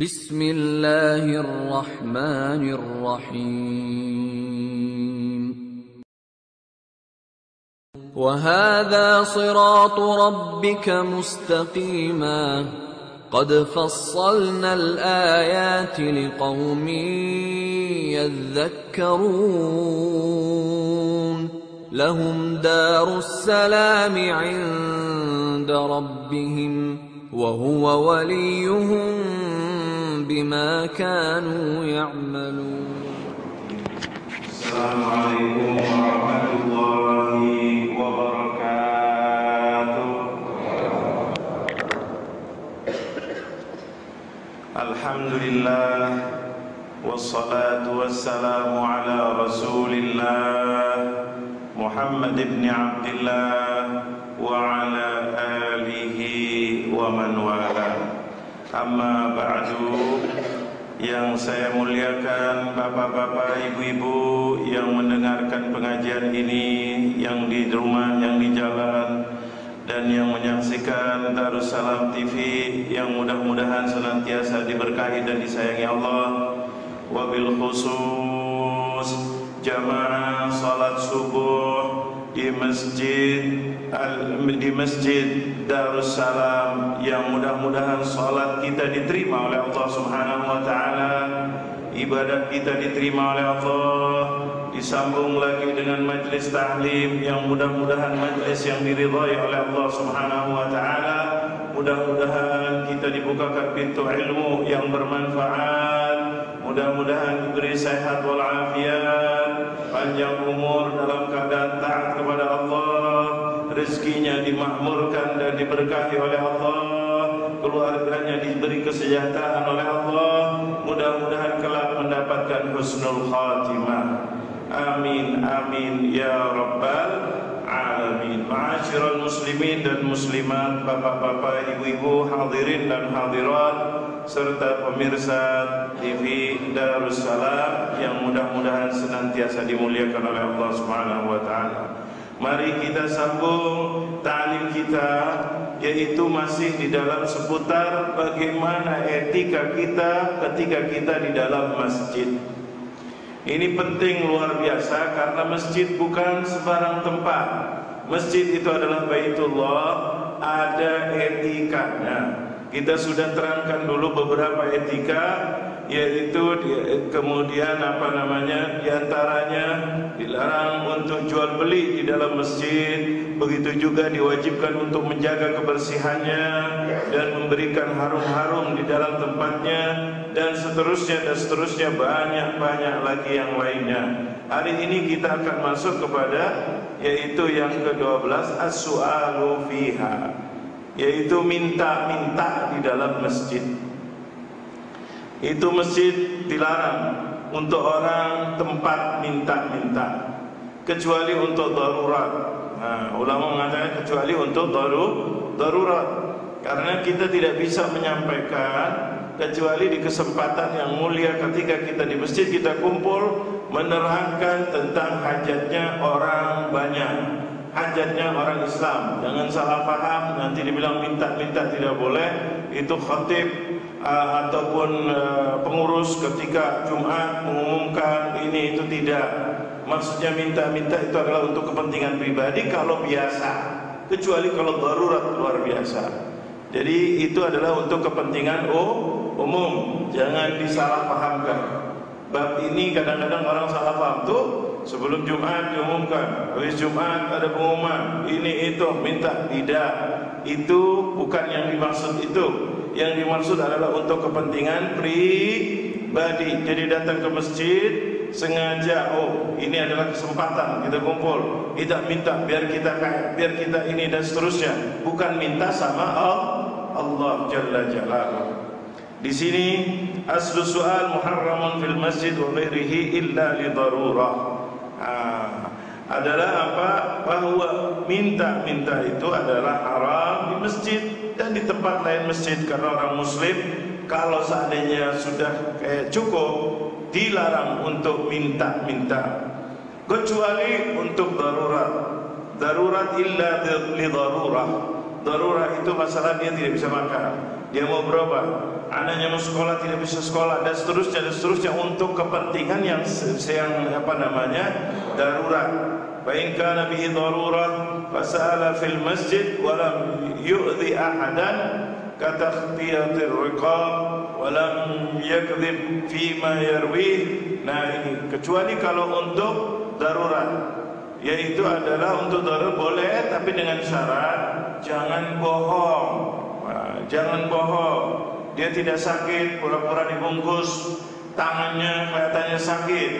بسم الله الرحمن الرحيم. وهذا صراط ربك مستقيما. قد فصلنا الآيات لقوم يذكرون. لهم دار السلام عند ربهم وهو وليهم بما كانوا يعملون. السلام عليكم ورحمة الله وبركاته. الحمد لله والصلاة والسلام على رسول الله محمد بن عبد الله وعلى آله ومن والاه. Amma ba'du. Yang saya muliakan bapak-bapak, ibu-ibu yang mendengarkan pengajian ini yang di rumah, yang di jalan dan yang menyaksikan Darussalam TV yang mudah-mudahan senantiasa diberkahi dan disayangi Allah. Wabil khusus jamaah salat subuh di masjid di masjid Darussalam yang mudah-mudahan salat kita diterima oleh Allah Subhanahu wa taala ibadat kita diterima oleh Allah disambung lagi dengan majlis tahlim yang mudah-mudahan majlis yang diridhai oleh Allah Subhanahu wa taala. Mudah-mudahan kita dibukakan pintu ilmu yang bermanfaat. Mudah-mudahan diberi sehat walafiat. Panjang umur dalam keadaan dimakmurkan dan diberkahi oleh Allah. Keluarganya diberi kesejahteraan oleh Allah. Mudah-mudahan kelak mendapatkan husnul khatimah. Amin amin ya rabbal alamin. Ma'asyiral muslimin dan muslimat bapak-bapak ibu-ibu hadirin dan hadirat serta pemirsa TV Darussalam yang mudah-mudahan senantiasa dimuliakan oleh Allah Subhanahu wa taala Mari kita sambung ta'lim kita yaitu masih di dalam seputar bagaimana etika kita ketika kita di dalam masjid. Ini penting luar biasa karena masjid bukan sebarang tempat. Masjid itu adalah Baitullah, ada etikanya. Kita sudah terangkan dulu beberapa etika yaitu kemudian apa namanya di antaranya dilarang untuk jual beli di dalam masjid. Begitu juga diwajibkan untuk menjaga kebersihannya dan memberikan harum-harum di dalam tempatnya dan seterusnya dan seterusnya banyak-banyak lagi yang lainnya. Hari ini kita akan masuk kepada yaitu yang ke-12 as-su'alu fiha yaitu minta-minta di dalam masjid itu masjid dilarang untuk orang tempat minta-minta kecuali untuk darurat. Nah, ulama mengatakan kecuali untuk daru darurat. Karena kita tidak bisa menyampaikan kecuali di kesempatan yang mulia ketika kita di masjid kita kumpul menerangkan tentang hajatnya orang banyak hajatnya orang Islam. Jangan salah paham nanti dibilang minta-minta tidak boleh itu khatib uh, ataupun uh, pengurus ketika Jumat mengumumkan ini itu tidak. Maksudnya minta-minta itu adalah untuk kepentingan pribadi kalau biasa. Kecuali kalau darurat luar biasa. Jadi itu adalah untuk kepentingan oh, umum. Jangan disalahpahamkan. Bab ini kadang-kadang orang salah paham tuh sebelum Jumat diumumkan habis Jumat ada pengumuman ini itu minta. Tidak. Itu bukan yang dimaksud itu yang dimaksud adalah untuk kepentingan pribadi. Jadi datang ke masjid sengaja oh ini adalah kesempatan kita kumpul. Kita minta biar kita kaya biar kita ini dan seterusnya. Bukan minta sama Allah Jalla Jalaluhu di sini aslu soal muharramun fil masjid wa ghairihi illa li darurah. Ah, adalah apa? Bahwa minta-minta itu adalah haram di masjid dan di tempat lain masjid karena orang muslim kalau seandainya sudah kayak cukup dilarang untuk minta-minta kecuali untuk darurat. Darurat illa li darurah. Darurat itu masalah dia tidak bisa makan. Dia mau berobat anaknya mau sekolah tidak bisa sekolah dan seterusnya dan seterusnya untuk kepentingan yang yang apa namanya darurat. Fa in kana bihi darurat fasala fil masjid wa lam yu'dhi ahadan katakhtiyatir riqab wa lam yakdzib fima yarwih. Nah ini kecuali kalau untuk darurat yaitu adalah untuk darurat boleh tapi dengan syarat jangan bohong. Nah, jangan bohong dia tidak sakit, pura-pura dibungkus, tangannya kelihatannya sakit,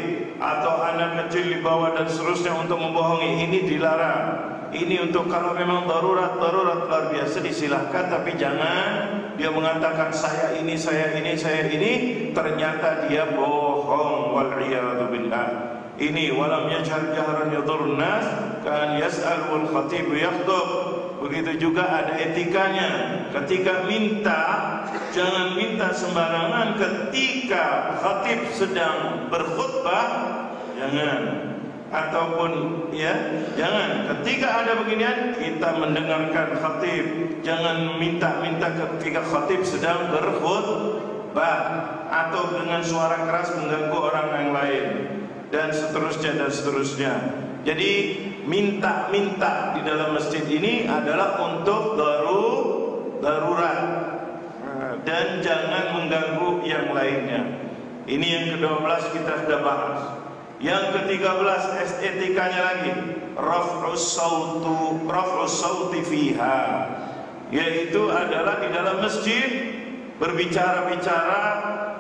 atau anak kecil dibawa dan seterusnya untuk membohongi, ini dilarang. Ini untuk kalau memang darurat, darurat luar biasa disilahkan, tapi jangan dia mengatakan saya ini, saya ini, saya ini, ternyata dia bohong. Wal'iyadzubillah. Ini walam yajhar jahran yadurun nas kan yas'al wal khatib yakhdub Begitu juga ada etikanya. Ketika minta, jangan minta sembarangan. Ketika khatib sedang berkhutbah, jangan. Ataupun ya, jangan. Ketika ada beginian, kita mendengarkan khatib. Jangan minta-minta ketika khatib sedang berkhutbah atau dengan suara keras mengganggu orang yang lain dan seterusnya dan seterusnya. Jadi minta-minta di dalam masjid ini adalah untuk daru darurat dan jangan mengganggu yang lainnya. Ini yang ke-12 kita sudah bahas. Yang ke-13 estetikanya lagi, raf'us sautu raf'us sauti fiha. Yaitu adalah di dalam masjid berbicara-bicara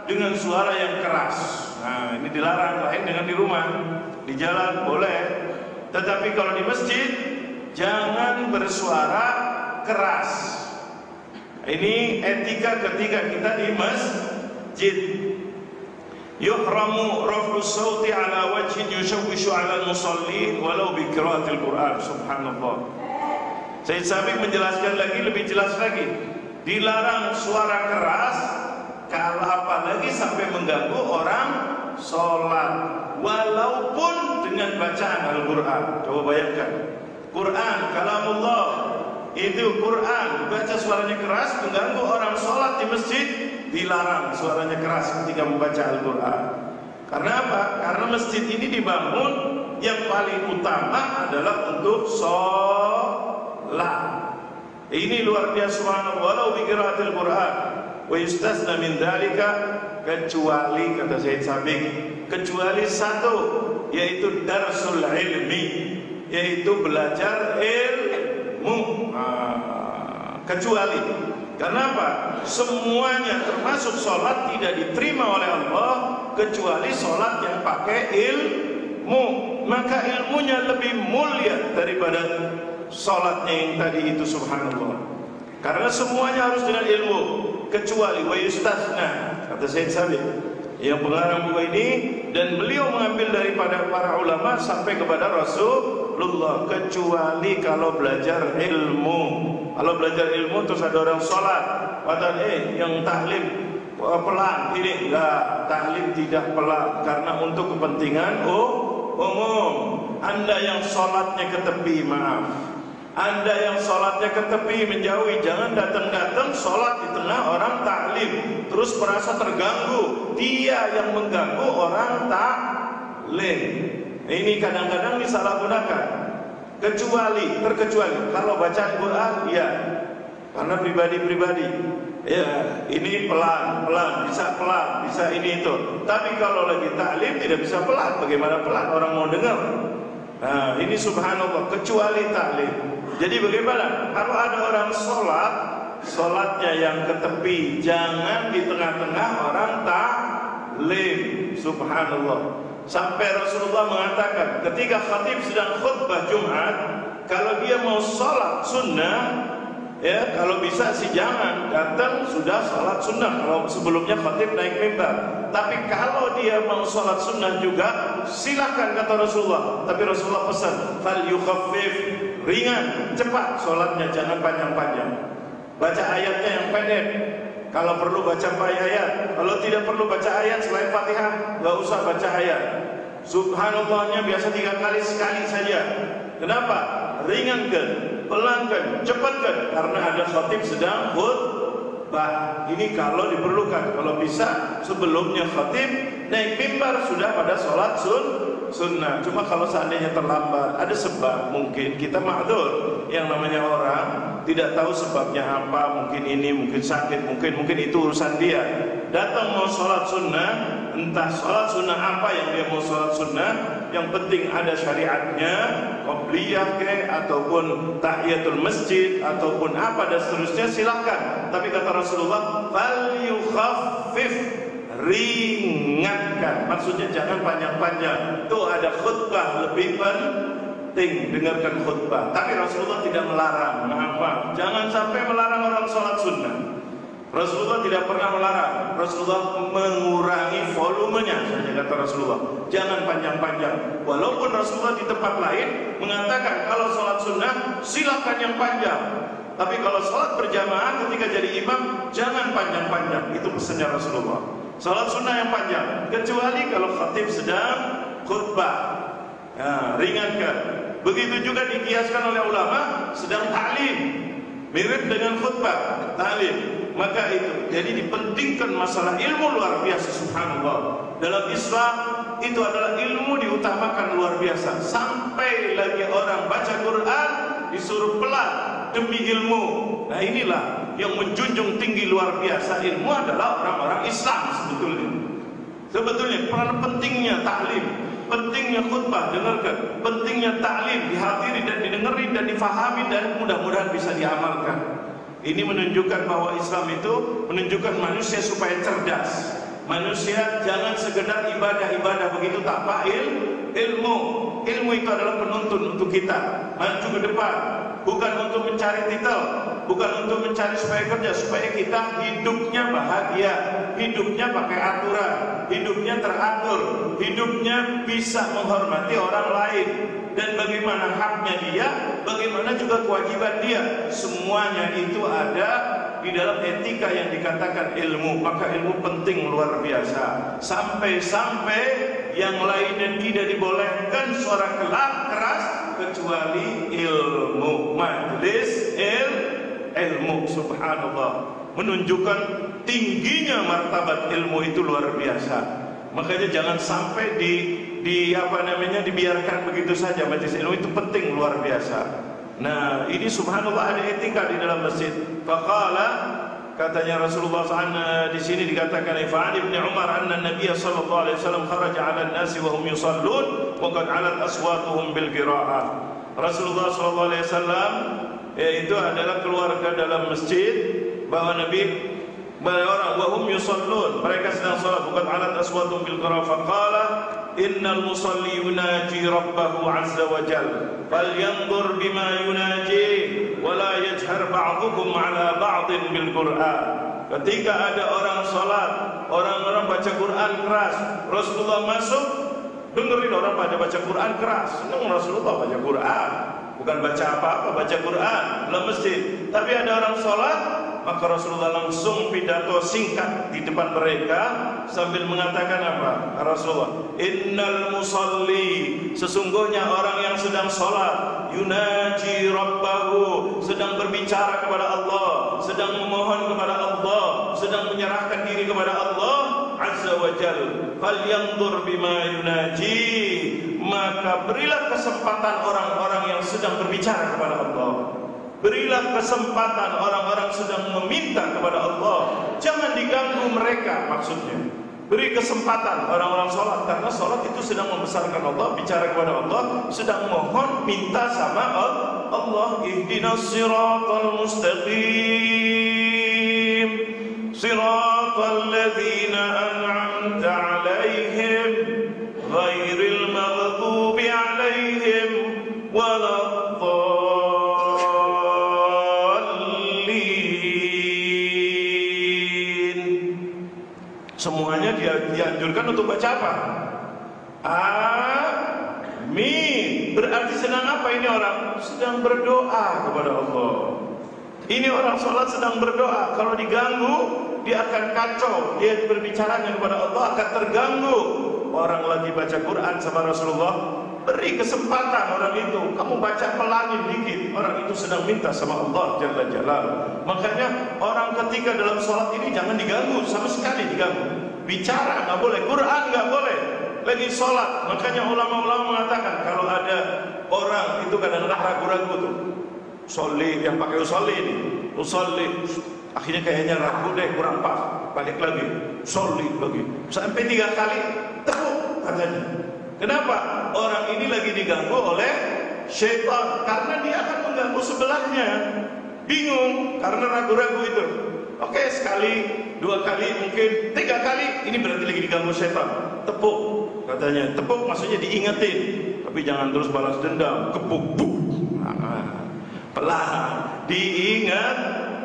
dengan suara yang keras. Nah, ini dilarang lain dengan di rumah. Di jalan boleh, tetapi kalau di masjid jangan bersuara keras. Ini etika ketika kita di masjid. Yuhramu raf'u sawti ala wajhin yushawwishu ala al-musallin walau bi qira'atil Qur'an. Subhanallah. Sayyid Sabiq menjelaskan lagi lebih jelas lagi. Dilarang suara keras kalau apalagi sampai mengganggu orang sholat walaupun dengan bacaan Al-Quran. Coba bayangkan. Quran, kalamullah. Itu Quran, baca suaranya keras mengganggu orang sholat di masjid dilarang suaranya keras ketika membaca Al-Quran. Karena apa? karena masjid ini dibangun yang paling utama adalah untuk sholat. Ini luar biasa walau bikiraatil Quran wa yustasna min dalika kecuali kata Said Sabiq kecuali satu yaitu darsul ilmi yaitu belajar ilmu. Ah, kecuali kenapa? Semuanya termasuk sholat tidak diterima oleh Allah kecuali sholat yang pakai ilmu. Maka ilmunya lebih mulia daripada sholatnya yang tadi itu subhanallah. Karena semuanya harus dengan ilmu kecuali wa yustasna kata Said Sabiq yang pengarang buku ini dan beliau mengambil daripada para ulama sampai kepada Rasulullah. Kecuali kalau belajar ilmu. Kalau belajar ilmu terus ada orang sholat kata eh yang tahlim pelan ini enggak tahlim tidak pelan. Karena untuk kepentingan oh umum. Anda yang sholatnya ke tepi maaf anda yang sholatnya ke tepi menjauhi Jangan datang-datang sholat di tengah orang taklim Terus merasa terganggu Dia yang mengganggu orang taklim Ini kadang-kadang disalahgunakan Kecuali, terkecuali Kalau baca Al-Quran, ya Karena pribadi-pribadi Ya, ini pelan, pelan, bisa pelan, bisa ini itu. Tapi kalau lagi taklim tidak bisa pelan. Bagaimana pelan? Orang mau dengar. Nah, ini subhanallah kecuali taklim. Jadi bagaimana? Kalau ada orang sholat, sholatnya yang ke tepi, jangan di tengah-tengah orang taklim. Subhanallah. Sampai Rasulullah mengatakan, ketika khatib sedang khutbah Jumat, kalau dia mau sholat sunnah, ya kalau bisa sih jangan datang sudah sholat sunnah kalau sebelumnya khatib naik mimbar tapi kalau dia mau sholat sunnah juga silakan kata Rasulullah. Tapi Rasulullah pesan fal yukhaffif. Ringan cepat sholatnya jangan panjang-panjang. Baca ayatnya yang pendek. Kalau perlu baca ayat. Kalau tidak perlu baca ayat selain fatihah nggak usah baca ayat. Subhanallahnya biasa tiga kali sekali saja. Kenapa? Ringankan pelankan, cepatkan. Karena ada khatib sedang khut khutbah. Ini kalau diperlukan. Kalau bisa sebelumnya khatib naik mimbar sudah pada sholat sun sunnah. Cuma kalau seandainya terlambat, ada sebab mungkin kita makdur. Yang namanya orang tidak tahu sebabnya apa, mungkin ini, mungkin sakit, mungkin mungkin itu urusan dia. Datang mau sholat sunnah, entah sholat sunnah apa yang dia mau sholat sunnah, yang penting ada syariatnya, qobliyah ke ataupun tahiyatul masjid ataupun apa dan seterusnya silahkan. Tapi kata Rasulullah, fal yukhaffif ringankan. Maksudnya jangan panjang-panjang. Itu ada khutbah lebih penting dengarkan khutbah. Tapi Rasulullah tidak melarang. Mengapa? Jangan sampai melarang orang sholat sunnah. Rasulullah tidak pernah melarang. Rasulullah mengurangi volumenya saja kata Rasulullah. Jangan panjang-panjang. Walaupun Rasulullah di tempat lain mengatakan kalau sholat sunnah silakan yang panjang. Tapi kalau sholat berjamaah ketika jadi imam jangan panjang-panjang. Itu pesannya Rasulullah. Sholat sunnah yang panjang. Kecuali kalau khatib sedang khutbah. Ya, ringankan. Begitu juga dikiaskan oleh ulama sedang ta'lim. Mirip dengan khutbah, ta'lim maka itu jadi dipentingkan masalah ilmu luar biasa subhanallah. Dalam Islam itu adalah ilmu diutamakan luar biasa. Sampai lagi orang baca Quran disuruh pelan demi ilmu. Nah inilah yang menjunjung tinggi luar biasa ilmu adalah orang-orang Islam sebetulnya. Sebetulnya peran pentingnya taklim pentingnya khutbah dengarkan. Pentingnya taklim dihadiri dan didengari dan difahami dan mudah-mudahan bisa diamalkan ini menunjukkan bahwa Islam itu menunjukkan manusia supaya cerdas. Manusia jangan sekedar ibadah-ibadah begitu tanpa il, ilmu. Ilmu itu adalah penuntun untuk kita. Maju ke depan, bukan untuk mencari titel, bukan untuk mencari supaya kerja, supaya kita hidupnya bahagia, hidupnya pakai aturan, hidupnya teratur, hidupnya bisa menghormati orang lain, dan bagaimana haknya dia, bagaimana juga kewajiban dia. Semuanya itu ada di dalam etika yang dikatakan ilmu. Maka ilmu penting luar biasa. Sampai-sampai yang lainnya tidak dibolehkan suara kelak keras kecuali ilmu. Majlis il ilmu subhanallah menunjukkan tingginya martabat ilmu itu luar biasa. Makanya jangan sampai di di apa namanya dibiarkan begitu saja majelis ilmu itu penting luar biasa. Nah, ini subhanallah ada etika di dalam masjid. Faqala katanya Rasulullah SAW di sini dikatakan Ifan ibn Umar anna Nabi sallallahu alaihi wasallam kharaja 'ala an-nas wa hum yusallun wa qad 'alat aswatuhum bil qira'ah. Rasulullah sallallahu alaihi wasallam yaitu adalah keluarga dalam masjid bahwa Nabi banyak orang wahum yusallun mereka sedang salat bukan alat aswatum bil qarafa qala rabbahu azza wa jal. Falyanzur bima yunaji wa la yajhar ba'dukum ala ba'din bil qur'an. Ketika ada orang salat orang-orang baca Quran keras Rasulullah masuk dengerin orang pada baca Quran keras. Senang Rasulullah baca Quran. Bukan baca apa-apa baca Quran. Dalam masjid. Tapi ada orang salat maka Rasulullah langsung pidato singkat di depan mereka sambil mengatakan apa? Rasulullah, "Innal musalli, sesungguhnya orang yang sedang salat, yunaji rabbahu, sedang berbicara kepada Allah, sedang memohon kepada Allah, sedang menyerahkan diri kepada Allah azza wa jal. Falyanzur bima yunaji, maka berilah kesempatan orang-orang yang sedang berbicara kepada Allah Berilah kesempatan orang-orang sedang meminta kepada Allah. Jangan diganggu mereka maksudnya. Beri kesempatan orang-orang sholat karena sholat itu sedang membesarkan Allah, bicara kepada Allah, sedang mohon minta sama Allah. Ihdinas siratal mustaqim. Siratal ladzina an'amta Semuanya dia dianjurkan untuk baca apa? Amin. Berarti sedang apa ini orang? Sedang berdoa kepada Allah. Ini orang sholat sedang berdoa. Kalau diganggu, dia akan kacau. Dia berbicaranya kepada Allah akan terganggu. Orang lagi baca Quran sama Rasulullah Beri kesempatan orang itu. Kamu baca pelangi dikit. Orang itu sedang minta sama Allah Jalla Jalal. Makanya orang ketika dalam sholat ini jangan diganggu. Sama sekali diganggu. Bicara nggak boleh. Quran nggak boleh. Lagi sholat. Makanya ulama-ulama mengatakan. Kalau ada orang itu kadang-kadang ragu-ragu tuh. Soli yang pakai usolli ini. Usolli. Akhirnya kayaknya ragu deh. Kurang pas. Balik lagi. Soli lagi. Sampai tiga kali. Tepuk katanya. Kenapa? Orang ini lagi diganggu oleh syaitan karena dia akan mengganggu sebelahnya. Bingung karena ragu-ragu itu. Oke, sekali, dua kali, mungkin tiga kali, ini berarti lagi diganggu syaitan. Tepuk katanya. Tepuk maksudnya diingetin. Tapi jangan terus balas dendam, kepuk buk. Nah, pelan, diingat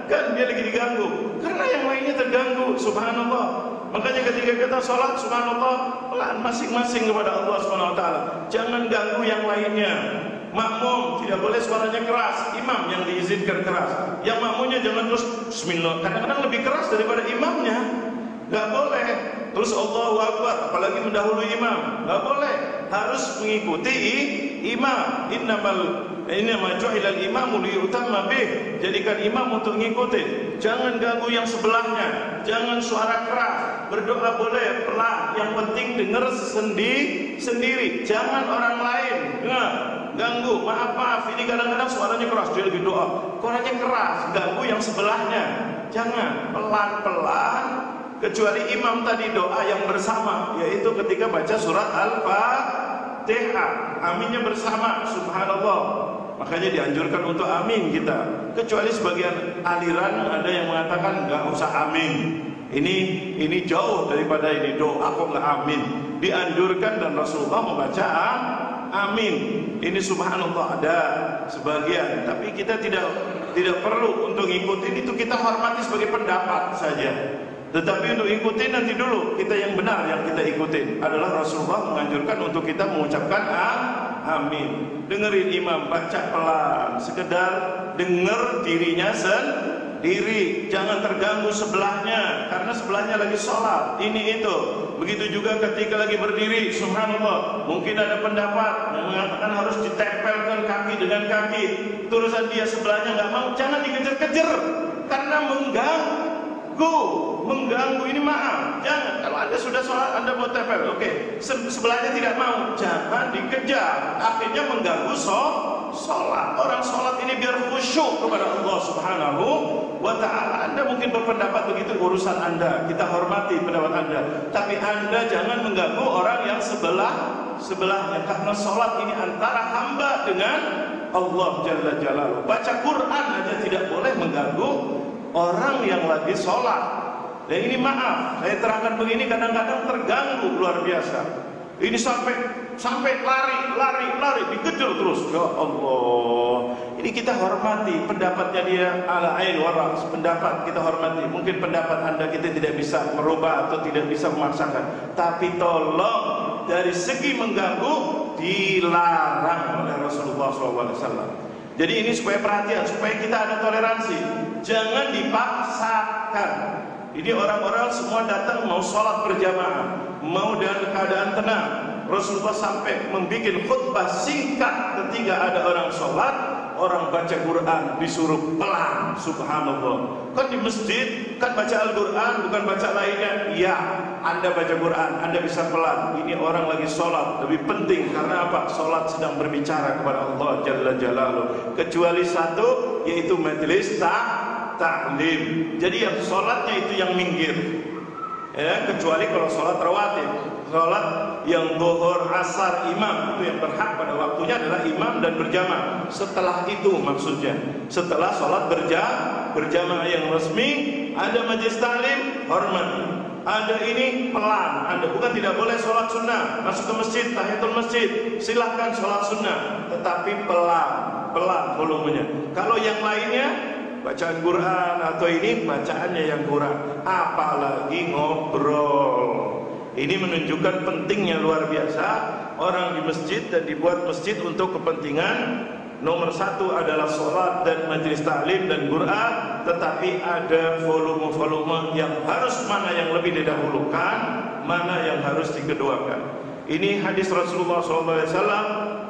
kan dia lagi diganggu karena yang lainnya terganggu subhanallah Makanya ketika kita sholat subhanallah pelan masing-masing kepada Allah Subhanahu wa taala. Jangan ganggu yang lainnya. Makmum tidak boleh suaranya keras, imam yang diizinkan keras. Yang makmumnya jangan terus bismillah. Kadang-kadang lebih keras daripada imamnya. Gak boleh. Terus Allahu Akbar, apalagi mendahului imam. Gak boleh. Harus mengikuti imam. Innamal innama ju'ila al-imamu liyutamma bih. Jadikan imam untuk mengikuti. Jangan ganggu yang sebelahnya. Jangan suara keras. Berdoa boleh pelan. Yang penting dengar sendiri sendiri. Jangan orang lain. Dengar ganggu, maaf maaf, ini kadang-kadang suaranya keras, dia lagi doa, suaranya keras, ganggu yang sebelahnya, jangan pelan-pelan, kecuali imam tadi doa yang bersama, yaitu ketika baca surat Al-Fatihah, aminnya bersama, subhanallah, makanya dianjurkan untuk amin kita, kecuali sebagian aliran ada yang mengatakan nggak usah amin, ini ini jauh daripada ini doa kok nggak amin, dianjurkan dan Rasulullah membaca amin. Ini subhanallah ada sebagian, tapi kita tidak tidak perlu untuk ikutin itu kita hormati sebagai pendapat saja. Tetapi untuk ikutin nanti dulu kita yang benar yang kita ikutin adalah Rasulullah menganjurkan untuk kita mengucapkan amin. Dengerin imam baca pelan, sekedar dengar dirinya sendiri, jangan terganggu sebelahnya karena sebelahnya lagi sholat. Ini itu. Begitu juga ketika lagi berdiri, subhanallah, mungkin ada pendapat yang mengatakan harus ditempelkan kaki dengan kaki. Turusan dia sebelahnya nggak mau, jangan dikejar-kejar karena mengganggu, mengganggu ini maaf. Jangan kalau anda sudah sholat, anda mau tempel, oke, sebelahnya tidak mau, jangan dikejar. Akhirnya mengganggu sholat. Sholat orang sholat ini biar khusyuk kepada Allah Subhanahu wa Ta'ala. Anda mungkin berpendapat begitu urusan Anda, kita hormati pendapat Anda, tapi Anda jangan mengganggu orang yang sebelah sebelahnya karena sholat ini antara hamba dengan Allah Jalla Jalaluhu. Baca Quran aja tidak boleh mengganggu orang yang lagi sholat. Dan ini maaf, saya terangkan begini kadang-kadang terganggu luar biasa. Ini sampai sampai lari, lari, lari, dikejar terus. Ya Allah. Ini kita hormati pendapatnya dia ala ain waras, pendapat kita hormati. Mungkin pendapat Anda kita tidak bisa merubah atau tidak bisa memaksakan. Tapi tolong dari segi mengganggu dilarang oleh Rasulullah SAW. Jadi ini supaya perhatian, supaya kita ada toleransi. Jangan dipaksakan. Ini orang-orang semua datang mau sholat berjamaah, mau dalam keadaan tenang. Rasulullah sampai membuat khutbah singkat ketika ada orang sholat, orang baca Quran disuruh pelan, subhanallah. Kan di masjid, kan baca Al-Quran, bukan baca lainnya. Iya, Anda baca Quran, Anda bisa pelan. Ini orang lagi sholat, lebih penting karena apa? Sholat sedang berbicara kepada Allah Jalla Jalaluh. Kecuali satu, yaitu majelis tak taklim. Jadi yang sholatnya itu yang minggir. Ya, kecuali kalau sholat rawatib. Sholat yang bohor asar imam. Itu yang berhak pada waktunya adalah imam dan berjamaah. Setelah itu maksudnya, setelah sholat berja berjamaah yang resmi, ada majlis taklim, hormat. Ada ini pelan, Anda bukan tidak boleh sholat sunnah. Masuk ke masjid, tahiyatul masjid. Silahkan sholat sunnah. Tetapi pelan, pelan volumenya. Kalau yang lainnya bacaan Quran atau ini bacaannya yang kurang. Apalagi ngobrol ini menunjukkan pentingnya luar biasa orang di masjid dan dibuat masjid untuk kepentingan nomor satu adalah sholat dan majlis taklim dan Quran tetapi ada volume-volume yang harus mana yang lebih didahulukan mana yang harus dikeduakan Ini hadis Rasulullah SAW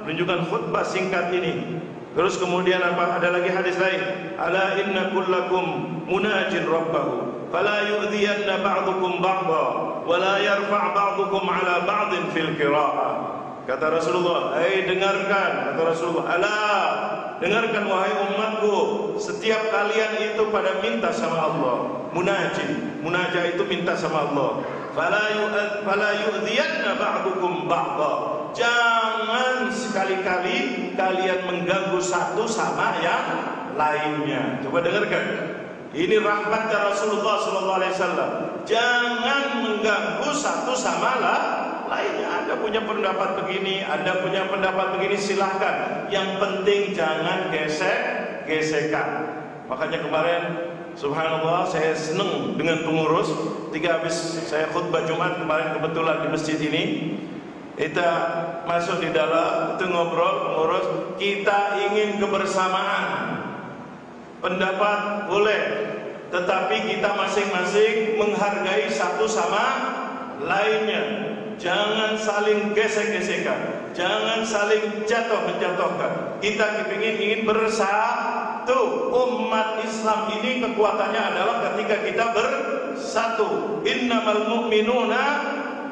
menunjukkan khutbah singkat ini. Terus kemudian apa? Ada lagi hadis lain. Ala inna kullakum munajin rabbahu. Fala yu'dhiyanna ba'dukum ba'da. Wa la yarfa' ba'dukum ala ba'din fil kira'ah. Kata Rasulullah, "Hei dengarkan," kata Rasulullah, "Ala, dengarkan wahai umatku, setiap kalian itu pada minta sama Allah, munajin. Munajah itu minta sama Allah. Fala yu'ad fala yu'dhiyanna ba'dukum ba'dha." Jangan sekali-kali kalian mengganggu satu sama yang lainnya. Coba dengarkan. Ini rahmat Rasulullah sallallahu alaihi wasallam. Jangan mengganggu satu sama lain lainnya Anda punya pendapat begini, Anda punya pendapat begini silahkan. Yang penting jangan gesek gesekan. Makanya kemarin Subhanallah saya senang dengan pengurus Tiga habis saya khutbah Jumat kemarin kebetulan di masjid ini Kita masuk di dalam Itu ngobrol pengurus Kita ingin kebersamaan Pendapat boleh Tetapi kita masing-masing menghargai satu sama lainnya. Jangan saling gesek-gesekan. Jangan saling jatuh menjatuhkan. Kita kepingin ingin bersatu. Umat Islam ini kekuatannya adalah ketika kita bersatu. Innamal mu'minuna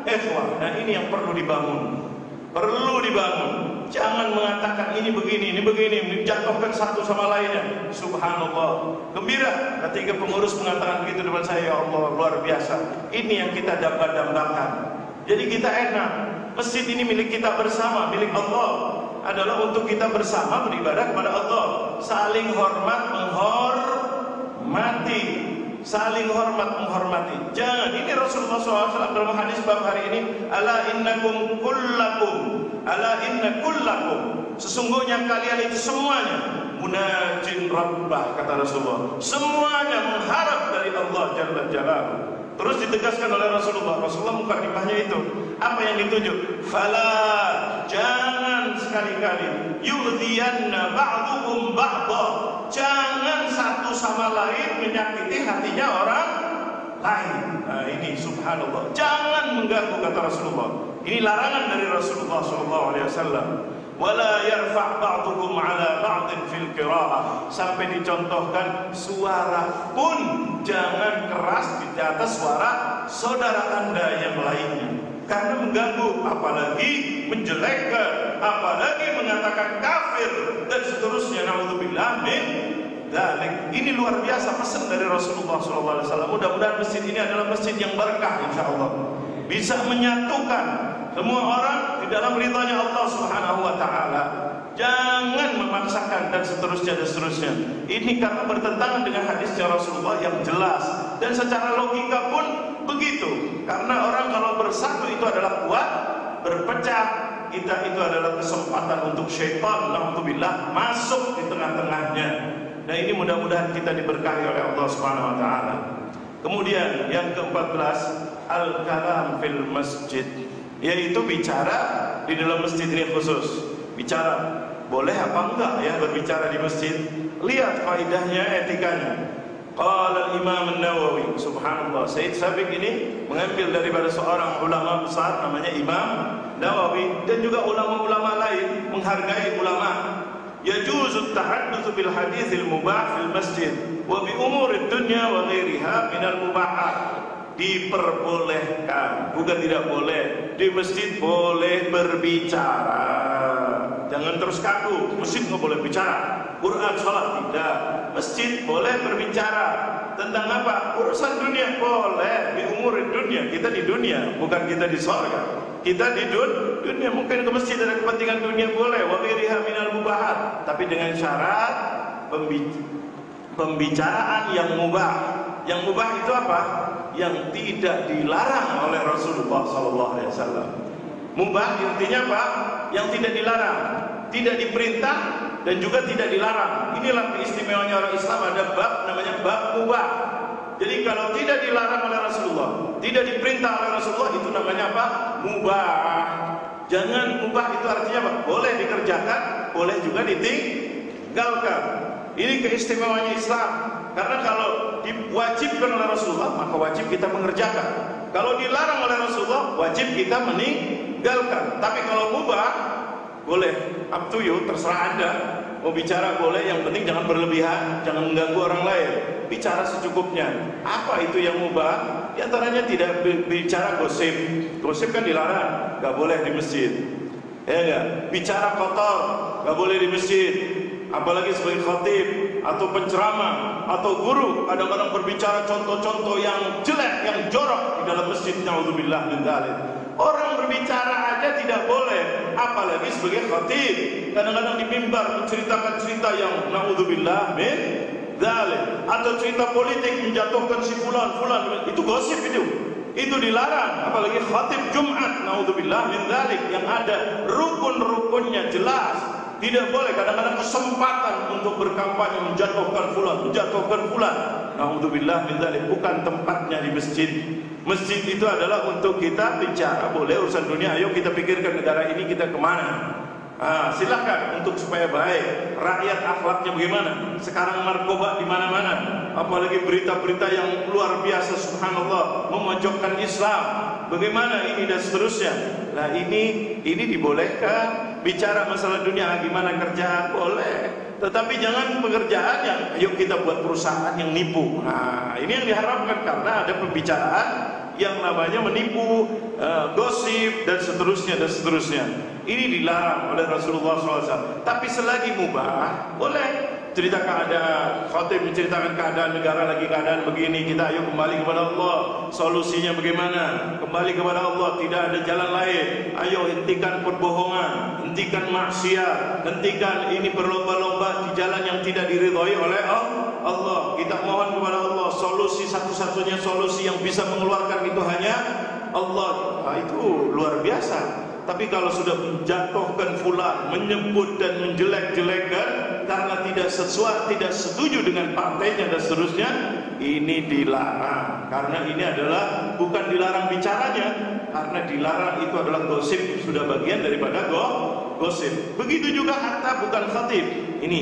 ikhwah. Nah ini yang perlu dibangun. Perlu dibangun Jangan mengatakan ini begini, ini begini Menjatuhkan satu sama lainnya Subhanallah Gembira ketika pengurus mengatakan begitu depan saya Ya Allah luar biasa Ini yang kita dambakan jadi kita enak. Masjid ini milik kita bersama, milik Allah. Adalah untuk kita bersama beribadah kepada Allah. Saling hormat, menghormati. Saling hormat, menghormati. Jangan. Ini Rasulullah SAW dalam hadis bab hari ini. Ala innakum kullakum. Ala inna kullakum. Sesungguhnya kalian itu semuanya munajin rabbah kata Rasulullah. Semuanya mengharap dari Allah Jalla Jalla. Terus ditegaskan oleh Rasulullah. Rasulullah mukadimahnya itu. Apa yang dituju? Fala jangan sekali-kali yu'dhiyanna ba'dukum ba'dha. Jangan satu sama lain menyakiti hatinya orang lain. Nah, ini subhanallah. Jangan mengganggu kata Rasulullah. Ini larangan dari Rasulullah sallallahu alaihi wasallam wala yarfa' ba'dukum 'ala ba'din fil qira'ah sampai dicontohkan suara pun jangan keras di atas suara saudara Anda yang lainnya karena mengganggu apalagi menjelekkan apalagi mengatakan kafir dan seterusnya naudzubillah min dalik ini luar biasa pesan dari Rasulullah SAW mudah-mudahan masjid ini adalah masjid yang berkah insyaallah bisa menyatukan semua orang di dalam ridhanya Allah Subhanahu wa taala. Jangan memaksakan dan seterusnya dan seterusnya. Ini karena bertentangan dengan hadisnya Rasulullah yang jelas dan secara logika pun begitu. Karena orang kalau bersatu itu adalah kuat, berpecah kita itu adalah kesempatan untuk syaitan naudzubillah masuk di tengah-tengahnya. Nah ini mudah-mudahan kita diberkahi oleh Allah Subhanahu wa taala. Kemudian yang ke-14 al-kalam fil masjid yaitu bicara di dalam masjid ini khusus. Bicara boleh apa enggak ya berbicara di masjid? Lihat faidahnya etikanya. Qala Imam An-Nawawi subhanallah Said Sabiq ini mengambil daripada seorang ulama besar namanya Imam Nawawi dan juga ulama-ulama lain menghargai ulama al-mubah fil masjid wa bi umur ad-dunya wa ghairiha min al-mubahat diperbolehkan. Bukan tidak boleh. Di masjid boleh berbicara. Jangan terus kaku. Masjid nggak boleh bicara Quran sholat tidak. Masjid boleh berbicara tentang apa? Urusan dunia boleh di umur dunia. Kita di dunia bukan kita di surga kita di dun dunia. Mungkin ke masjid ada kepentingan dunia boleh. Wa minal mubahat. Tapi dengan syarat pembicaraan yang mubah. Yang mubah itu apa? Yang tidak dilarang oleh Rasulullah wasallam. Mubah artinya apa? Yang tidak dilarang, tidak diperintah dan juga tidak dilarang. Inilah keistimewaannya orang Islam ada bab namanya bab mubah. Jadi kalau tidak dilarang oleh Rasulullah, tidak diperintah oleh Rasulullah itu namanya apa? Mubah. Jangan mubah itu artinya apa? Boleh dikerjakan, boleh juga ditinggalkan. Ini keistimewaannya Islam. Karena kalau diwajibkan oleh Rasulullah, maka wajib kita mengerjakan. Kalau dilarang oleh Rasulullah, wajib kita mening tinggalkan. Tapi kalau mubah, boleh. Up to you, terserah Anda. Mau bicara boleh, yang penting jangan berlebihan, jangan mengganggu orang lain. Bicara secukupnya. Apa itu yang mubah? Di antaranya tidak bicara gosip. Gosip kan dilarang, nggak boleh di masjid. Ya enggak? Bicara kotor, nggak boleh di masjid. Apalagi sebagai khatib atau penceramah atau guru kadang-kadang berbicara contoh-contoh yang jelek, yang jorok di dalam masjid. Nauzubillah min dzalik. Orang berbicara aja tidak boleh, apalagi sebagai khatib. Kadang-kadang di mimbar menceritakan cerita yang naudzubillah min dzalik atau cerita politik menjatuhkan si fulan fulan itu gosip itu. Itu dilarang, apalagi khatib Jumat naudzubillah min dzalik yang ada rukun-rukunnya jelas. Tidak boleh kadang-kadang kesempatan untuk berkampanye menjatuhkan fulan, menjatuhkan fulan. Naudzubillah min dzalik bukan tempatnya di masjid. Masjid itu adalah untuk kita bicara boleh urusan dunia. Ayo kita pikirkan negara ini kita ke mana. Ah, silakan untuk supaya baik. Rakyat akhlaknya bagaimana? Sekarang narkoba di mana-mana. Apalagi berita-berita yang luar biasa subhanallah memojokkan Islam. Bagaimana ini dan seterusnya. Nah, ini ini dibolehkan bicara masalah dunia gimana kerjaan boleh. Tetapi jangan pekerjaan yang yuk kita buat perusahaan yang nipu. Nah, ini yang diharapkan karena ada pembicaraan yang namanya menipu, uh, gosip dan seterusnya dan seterusnya. Ini dilarang oleh Rasulullah SAW. Tapi selagi mubah, boleh cerita keadaan, khatib menceritakan keadaan negara lagi keadaan begini, kita ayo kembali kepada Allah. Solusinya bagaimana? Kembali kepada Allah, tidak ada jalan lain. Ayo hentikan perbohongan, hentikan maksiat, hentikan ini berlomba-lomba di jalan yang tidak diridhoi oleh Allah. Kita mohon kepada Allah solusi satu-satunya solusi yang bisa mengeluarkan itu hanya Allah. Nah, itu luar biasa. Tapi kalau sudah menjatuhkan fulan, menyebut dan menjelek-jelekkan karena tidak sesuai, tidak setuju dengan partainya dan seterusnya, ini dilarang. Karena ini adalah bukan dilarang bicaranya, karena dilarang itu adalah gosip, sudah bagian daripada go, gosip. Begitu juga hatta bukan khatib. Ini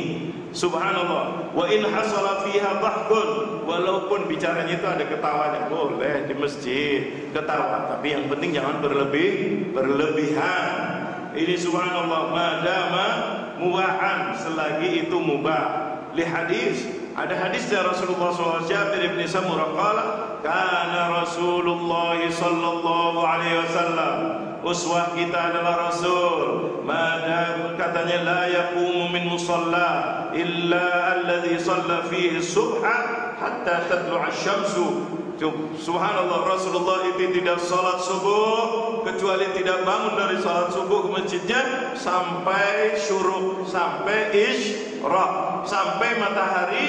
Subhanallah. Wa in hasala fiha bahkun. Walaupun bicaranya itu ada ketawanya boleh di masjid ketawa, tapi yang penting jangan berlebih berlebihan. Ini subhanallah madama mubahan selagi itu mubah. Li hadis ada hadis dari Rasulullah SAW Jabir bin Samurah qala kana Rasulullah sallallahu alaihi wasallam uswah kita adalah Rasul. Mada katanya la yaqumu min musalla illa alladhi salla fihi subha hatta tadlu'a syamsu. Subhanallah Rasulullah itu tidak salat subuh kecuali tidak bangun dari salat subuh ke masjidnya sampai syuruk sampai isyraq sampai matahari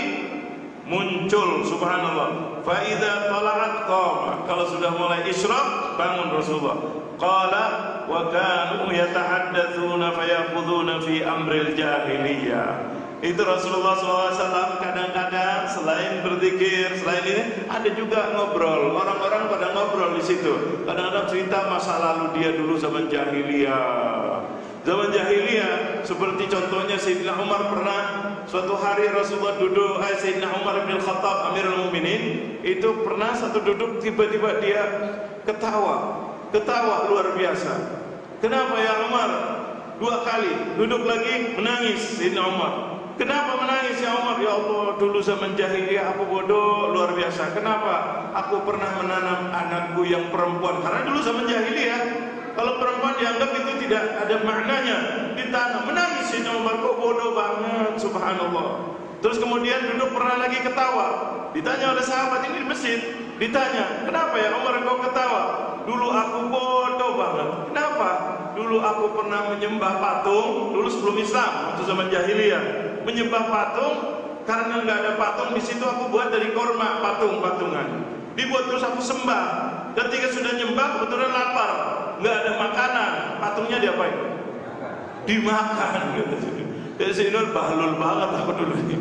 muncul subhanallah. Fa idza tala'at qama kalau sudah mulai isyraq bangun Rasulullah wa kanu yatahaddatsuna fayaquduna fi amril jahiliyah itu Rasulullah SAW kadang-kadang selain berzikir, selain ini ada juga ngobrol. Orang-orang pada ngobrol di situ. Kadang-kadang cerita masa lalu dia dulu zaman jahiliyah. Zaman jahiliyah seperti contohnya Sayyidina Umar pernah suatu hari Rasulullah duduk eh, Sayyidina Umar bin Khattab Amirul Mukminin itu pernah satu duduk tiba-tiba dia ketawa. Ketawa luar biasa. Kenapa ya Umar? Dua kali duduk lagi menangis Sayyidina Umar. Kenapa menangis ya Umar? Ya Allah, dulu zaman jahiliyah aku bodoh luar biasa. Kenapa? Aku pernah menanam anakku yang perempuan. Karena dulu zaman jahiliyah, kalau perempuan dianggap itu tidak ada maknanya. Ditanam, menangis ya Umar, kok bodoh banget, subhanallah. Terus kemudian duduk pernah lagi ketawa. Ditanya oleh sahabat ini di masjid. Ditanya, kenapa ya Umar kau ketawa? Dulu aku bodoh banget. Kenapa? Dulu aku pernah menyembah patung. Dulu sebelum Islam, waktu zaman jahiliyah. Menyembah patung? Karena nggak ada patung di situ aku buat dari korma patung-patungan. Dibuat terus aku sembah. Ketika sudah nyembah kebetulan lapar. Nggak ada makanan. Patungnya diapain? Dimakan. Gitu jadi sini bahlul banget aku dulu ini.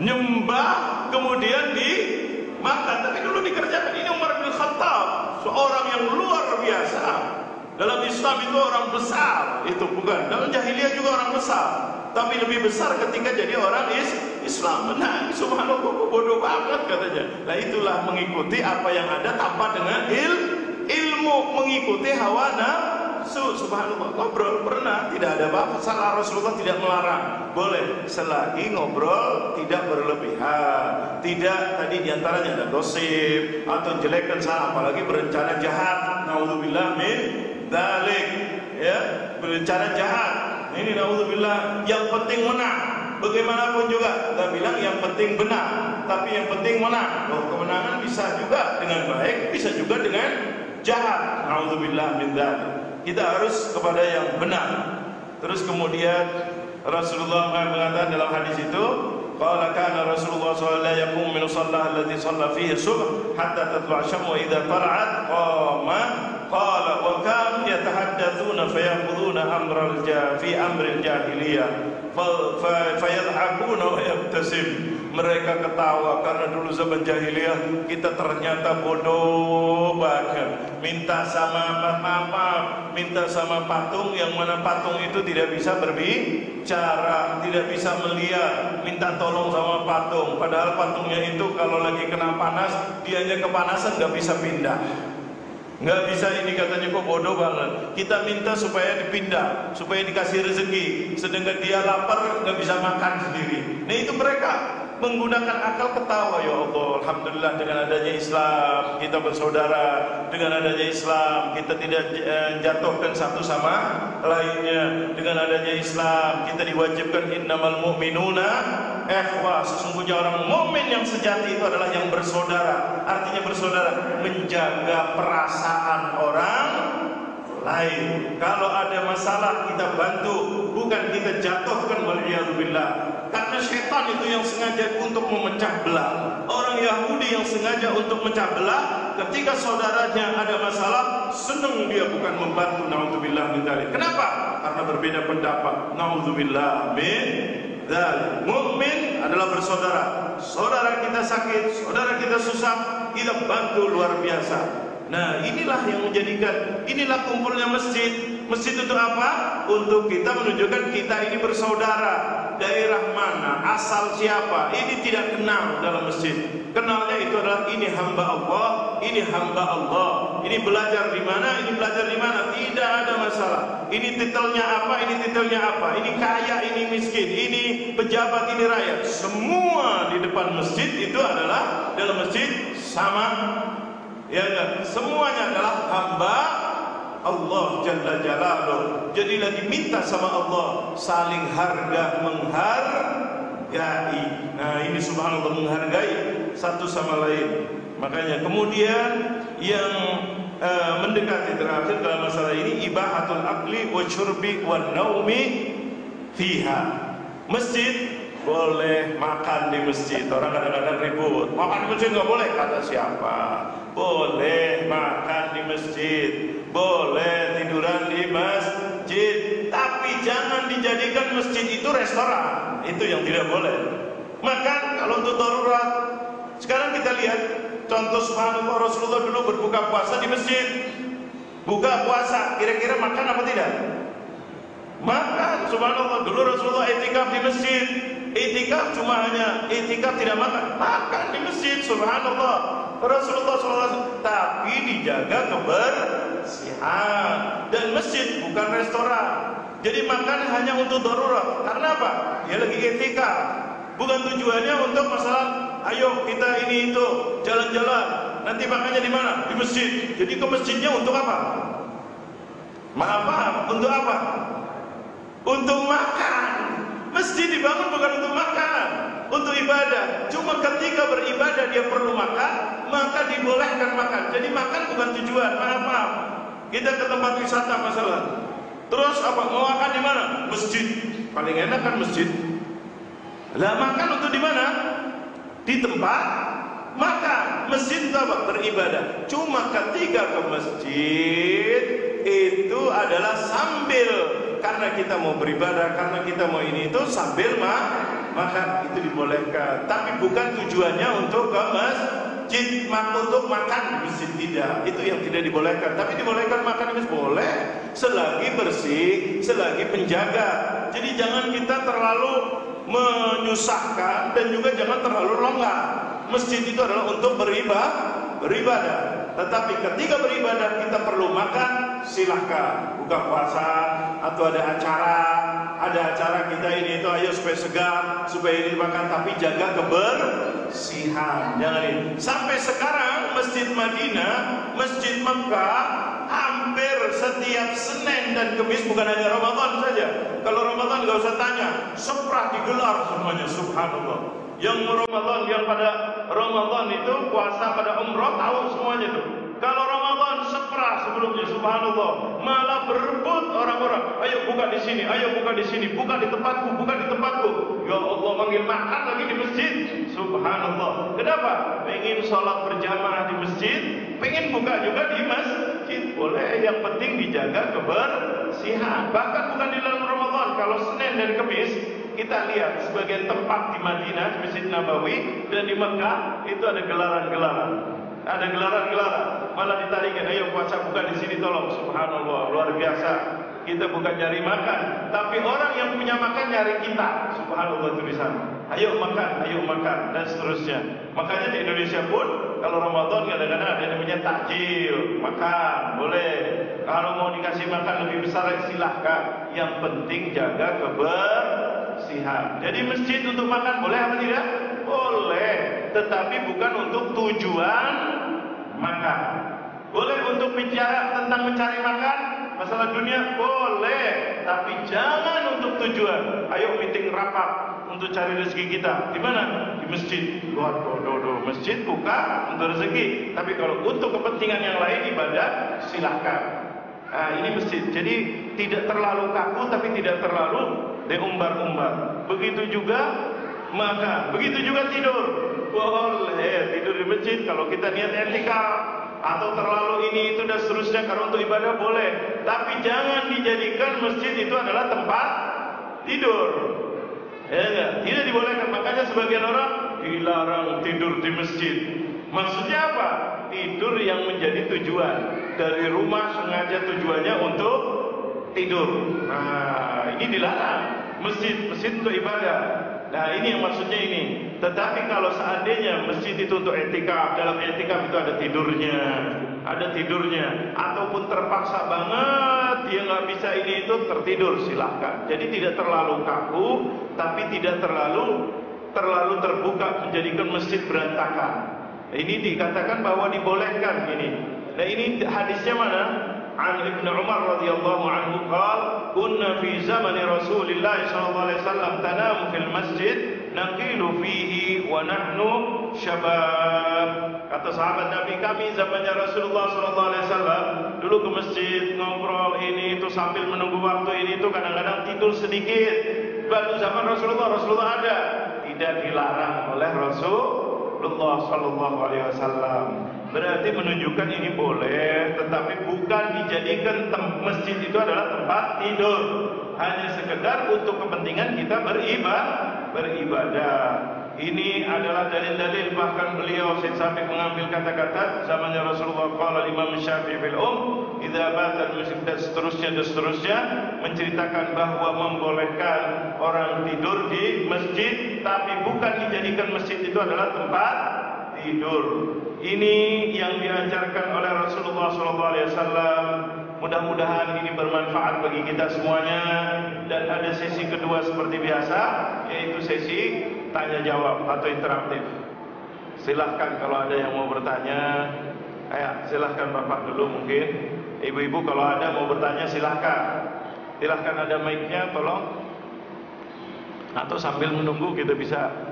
Nyembah kemudian dimakan dikerjakan. Ini Umar bin Khattab seorang yang luar biasa. Dalam Islam itu orang besar itu bukan. Dalam jahiliyah juga orang besar. Tapi lebih besar ketika jadi orang is Islam. Menang subhanallah bodoh banget katanya. Nah itulah mengikuti apa yang ada tanpa dengan il ilmu mengikuti hawa su, subhanallah. Ngobrol pernah tidak ada apa-apa. Salah Rasulullah tidak melarang. Boleh. Selagi ngobrol tidak berlebihan. Tidak tadi di antaranya ada gosip atau jelekkan salah apalagi berencana jahat. Naudzubillah min dalik ya berencana jahat. Ini naudzubillah yang penting menang. Bagaimanapun juga. Nggak bilang yang penting benar tapi yang penting menang. Oh, kemenangan bisa juga dengan baik bisa juga dengan jahat. Naudzubillah min dzalik kita harus kepada yang benar. Terus kemudian Rasulullah mengatakan dalam hadis itu qala kana Rasulullah sallallahu alaihi wasallam min shalah alladhi shalla fihi subh hatta tatlu'a syamsu wa idza tala'at qama qala wa kanu yatahaddatsuna fayakhuduna amral fi amril jahiliyah fayadhabuna wa yabtasim mereka ketawa karena dulu zaman jahiliyah kita ternyata bodoh banget minta sama apa minta sama patung yang mana patung itu tidak bisa berbicara tidak bisa melihat minta tolong sama patung padahal patungnya itu kalau lagi kena panas dia hanya kepanasan nggak bisa pindah Nggak bisa ini katanya kok bodoh banget. Kita minta supaya dipindah, supaya dikasih rezeki. Sedangkan dia lapar nggak bisa makan sendiri. Nah itu mereka menggunakan akal ketawa ya Allah Alhamdulillah dengan adanya Islam kita bersaudara. Dengan adanya Islam kita tidak eh, jatuhkan satu sama lainnya. Dengan adanya Islam kita diwajibkan innamal mu'minuna ehwa sesungguhnya orang mukmin yang sejati itu adalah yang bersaudara. Artinya bersaudara menjaga perasaan orang lain. Kalau ada masalah kita bantu. Bukan kita jatuhkan waliyadzubillah karena setan itu yang sengaja untuk memecah belah. Orang Yahudi yang sengaja untuk memecah belah, ketika saudaranya ada masalah, senang dia bukan membantu. Nauzubillah min dzalik. Kenapa? Karena berbeda pendapat. Nauzubillah min dzalik. Mukmin adalah bersaudara. Saudara kita sakit, saudara kita susah, kita bantu luar biasa. Nah, inilah yang menjadikan inilah kumpulnya masjid. Masjid itu apa? Untuk kita menunjukkan kita ini bersaudara daerah mana, asal siapa, ini tidak kenal dalam masjid. Kenalnya itu adalah ini hamba Allah, ini hamba Allah. Ini belajar di mana, ini belajar di mana, tidak ada masalah. Ini titelnya apa, ini titelnya apa, ini kaya, ini miskin, ini pejabat, ini rakyat. Semua di depan masjid itu adalah dalam masjid sama. Ya enggak? Semuanya adalah hamba Allah Jalla Jalaluh. Jadi lagi minta sama Allah saling harga menghargai. Nah, ini subhanallah menghargai satu sama lain. Makanya kemudian yang uh, mendekati terakhir dalam masalah ini ibahatul akli wa syurbi wa naumi fiha. Masjid boleh makan di masjid. Orang kadang-kadang ribut. Makan di masjid nggak boleh? Kata siapa? Boleh makan di masjid. Boleh tiduran di masjid. Tapi jangan dijadikan masjid itu restoran. Itu yang tidak boleh. Maka kalau untuk darurat. Sekarang kita lihat contoh subhanallah Rasulullah dulu berbuka puasa di masjid. Buka puasa kira-kira makan apa tidak? Makan. Subhanallah dulu Rasulullah etikaf di masjid etikaf cuma hanya etikaf tidak makan. Makan di masjid subhanallah. Rasulullah SAW tapi dijaga kebersihan. Dan masjid bukan restoran. Jadi makan hanya untuk darurat. Karena apa? Dia lagi etika bukan tujuannya untuk masalah ayo kita ini itu jalan-jalan. Nanti makannya di mana? Di masjid. Jadi ke masjidnya untuk apa? Maaf maaf untuk apa? Untuk makan masjid dibangun bukan untuk makan untuk ibadah. Cuma ketika beribadah dia perlu makan, maka dibolehkan makan. Jadi makan bukan tujuan. Maaf maaf. Kita ke tempat wisata masalah. Terus apa? Mau makan di mana? Masjid. Paling enak kan masjid. Lah makan untuk di mana? Di tempat makan. Masjid itu apa? Beribadah. Cuma ketika ke masjid itu adalah sambil karena kita mau beribadah, karena kita mau ini itu sambil makan maka itu dibolehkan. Tapi bukan tujuannya untuk ke masjid, untuk makan masjid tidak. Itu yang tidak dibolehkan. Tapi dibolehkan makan masjid boleh, selagi bersih, selagi penjaga. Jadi jangan kita terlalu menyusahkan dan juga jangan terlalu longgar. Masjid itu adalah untuk beribadah, beribadah. Tetapi ketika beribadah kita perlu makan silahkan buka puasa atau ada acara ada acara kita ini itu ayo supaya segar supaya ini makan tapi jaga kebersihan. Jangan ini. Sampai sekarang masjid Madinah masjid Mekah hampir setiap Senin dan Kamis bukan hanya Ramadan saja. Kalau Ramadan nggak usah tanya seprah digelar semuanya subhanallah. Yang Ramadan yang pada Ramadan itu puasa pada umroh tahu semuanya tuh kalau Ramadan seprah sebelumnya subhanallah malah berebut orang-orang. Ayo buka di sini, ayo buka di sini, buka di tempatku, buka di tempatku. Ya Allah manggil makan lagi di masjid. Subhanallah. Kenapa? Pengen sholat berjamaah di masjid, pengen buka juga di masjid. Boleh, yang penting dijaga kebersihan. Bahkan bukan di dalam Ramadan, kalau Senin dan Kamis kita lihat sebagian tempat di Madinah, di Masjid Nabawi dan di Mekah itu ada gelaran-gelaran. Ada gelaran-gelaran, malah ditarikin, ayo puasa buka di sini tolong. Subhanallah, luar biasa. Kita bukan nyari makan, tapi orang yang punya makan nyari kita. Subhanallah tulisan. Ayo makan, ayo makan dan seterusnya. Makanya di Indonesia pun kalau Ramadan kadang-kadang ada namanya takjil, makan, boleh. Kalau mau dikasih makan lebih besar silahkan. Yang penting jaga kebersihan. Jadi masjid untuk makan boleh apa tidak? Boleh, tetapi bukan untuk tujuan makan. Boleh untuk bicara tentang mencari makan, masalah dunia boleh, tapi jangan untuk tujuan. Ayo meeting rapat untuk cari rezeki kita. Di mana? Di masjid. Waduh, do, do. masjid buka untuk rezeki. Tapi kalau untuk kepentingan yang lain ibadah, silahkan. Nah, ini masjid. Jadi tidak terlalu kaku, tapi tidak terlalu diumbar-umbar. Begitu juga maka begitu juga tidur. Boleh tidur di masjid kalau kita niat etikaf atau terlalu ini itu dan seterusnya kalau untuk ibadah boleh. Tapi jangan dijadikan masjid itu adalah tempat tidur. Ya enggak? Tidak dibolehkan. Makanya sebagian orang dilarang tidur di masjid. Maksudnya apa? Tidur yang menjadi tujuan. Dari rumah sengaja tujuannya untuk tidur. Nah, ini dilarang. Masjid, masjid untuk ibadah. Nah ini yang maksudnya ini. Tetapi kalau seandainya masjid itu untuk etikaf, dalam etikaf itu ada tidurnya, ada tidurnya, ataupun terpaksa banget dia nggak bisa ini itu tertidur silahkan. Jadi tidak terlalu kaku, tapi tidak terlalu terlalu terbuka menjadikan masjid berantakan. Ini dikatakan bahwa dibolehkan ini. Nah ini hadisnya mana? An Ibnu Umar radhiyallahu anhu qala kunna fi zaman Rasulillah sallallahu alaihi wasallam tanamu fil masjid naqilu fihi wa nahnu syabab kata sahabat Nabi kami zamannya Rasulullah sallallahu alaihi wasallam dulu ke masjid ngobrol ini itu sambil menunggu waktu ini itu kadang-kadang tidur sedikit. Baru zaman Rasulullah Rasulullah ada. Tidak dilarang oleh Rasulullah sallallahu alaihi wasallam Berarti menunjukkan ini boleh, tetapi bukan dijadikan masjid itu adalah tempat tidur. Hanya sekedar untuk kepentingan kita beribadah, beribadah. Ini adalah dalil-dalil bahkan beliau sampai mengambil kata-kata zamannya Rasulullah qala Imam Syafi'i fil um idza bata dan seterusnya dan seterusnya menceritakan bahwa membolehkan orang tidur di masjid tapi bukan dijadikan masjid itu adalah tempat tidur. Ini yang diajarkan oleh Rasulullah SAW. Mudah-mudahan ini bermanfaat bagi kita semuanya. Dan ada sesi kedua seperti biasa, yaitu sesi tanya jawab atau interaktif. Silahkan kalau ada yang mau bertanya. Ayo, silahkan bapak dulu mungkin. Ibu-ibu kalau ada mau bertanya silahkan. Silahkan ada mic-nya tolong. Atau sambil menunggu kita bisa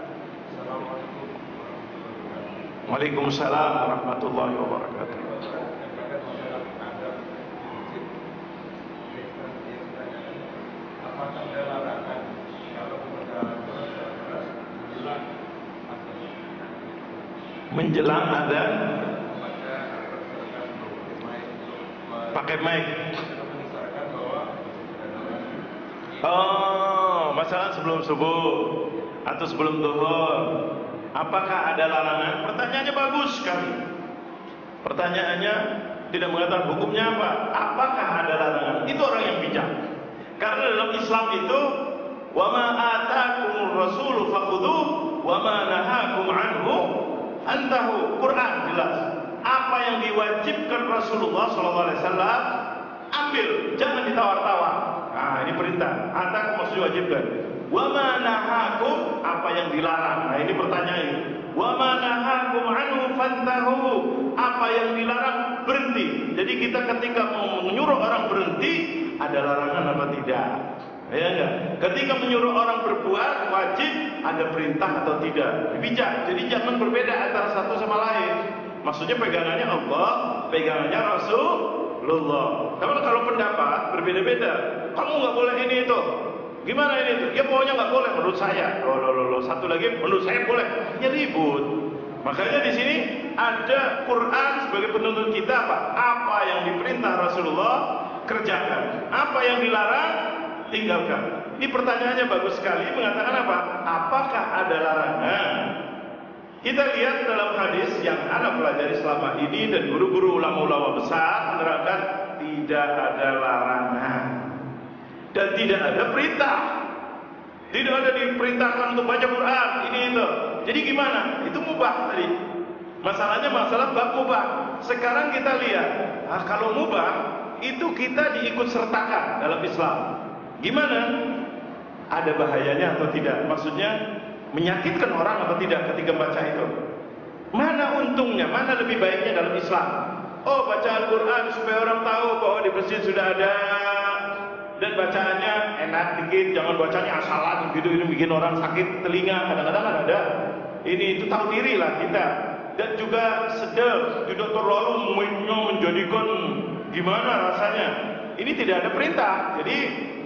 Waalaikumsalam warahmatullahi wabarakatuh. Menjelang ada pakai mic. Oh, masalah sebelum subuh atau sebelum duhur Apakah ada larangan? Pertanyaannya bagus sekali. Pertanyaannya tidak mengatakan hukumnya apa. Apakah ada larangan? Itu orang yang bijak. Karena dalam Islam itu wa ma ataakumur rasul fakhudhu wa ma nahakum anhu antahu. Quran jelas. Apa yang diwajibkan Rasulullah sallallahu alaihi wasallam ambil, jangan ditawar-tawar. Nah, ini perintah. Ataku maksudnya wajibkan. Wa ma nahakum apa yang dilarang. Nah, ini pertanyaan. Wa ma nahakum anhu fantahu. Apa yang dilarang berhenti. Jadi kita ketika mau menyuruh orang berhenti, ada larangan apa tidak? Ya enggak? Ketika menyuruh orang berbuat wajib ada perintah atau tidak. Bijak. Jadi jangan berbeda antara satu sama lain. Maksudnya pegangannya Allah, pegangannya Rasulullah. Kalau kalau pendapat berbeda-beda, kamu nggak boleh ini itu. Gimana ini itu? Ya pokoknya nggak boleh menurut saya. Loh, loh, loh, loh. Satu lagi menurut saya boleh. Ya ribut. Makanya di sini ada Quran sebagai penuntut kita apa? Apa yang diperintah Rasulullah kerjakan. Apa yang dilarang tinggalkan. Ini pertanyaannya bagus sekali mengatakan apa? Apakah ada larangan? Kita lihat dalam hadis yang Anda pelajari selama ini dan guru-guru ulama-ulama besar menerangkan tidak ada larangan dan tidak ada perintah. Tidak ada diperintahkan untuk baca Quran ini itu. Jadi gimana? Itu mubah tadi. Masalahnya masalah bab mubah. Sekarang kita lihat, nah, kalau mubah itu kita diikut sertakan dalam Islam. Gimana? Ada bahayanya atau tidak? Maksudnya menyakitkan orang atau tidak ketika baca itu? Mana untungnya? Mana lebih baiknya dalam Islam? Oh, baca Al-Quran supaya orang tahu bahwa di masjid sudah ada dan bacaannya enak dikit, jangan bacanya asalan gitu ini bikin orang sakit telinga kadang-kadang ada. Ini itu tahu diri lah kita dan juga sedang tidak terlalu menjadikan gimana rasanya. Ini tidak ada perintah, jadi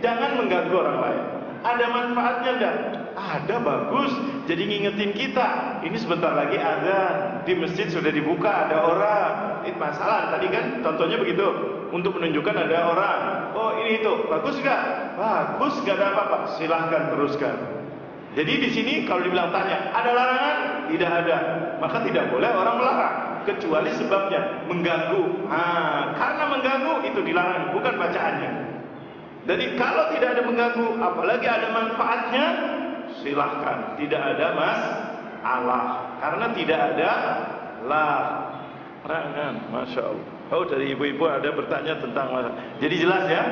jangan mengganggu orang lain. Ada manfaatnya enggak? Ada bagus. Jadi ngingetin kita. Ini sebentar lagi ada di masjid sudah dibuka ada orang. Ini masalah tadi kan contohnya begitu untuk menunjukkan ada orang. Oh ini itu bagus enggak? Bagus enggak ada apa-apa. Silahkan teruskan. Jadi di sini kalau dibilang tanya ada larangan? Tidak ada. Maka tidak boleh orang melarang kecuali sebabnya mengganggu. Ah, karena mengganggu itu dilarang bukan bacaannya. Jadi kalau tidak ada mengganggu, apalagi ada manfaatnya, silahkan. Tidak ada mas Allah, karena tidak ada larangan. Masya Allah. Oh dari ibu-ibu ada bertanya tentang masa. Jadi jelas ya.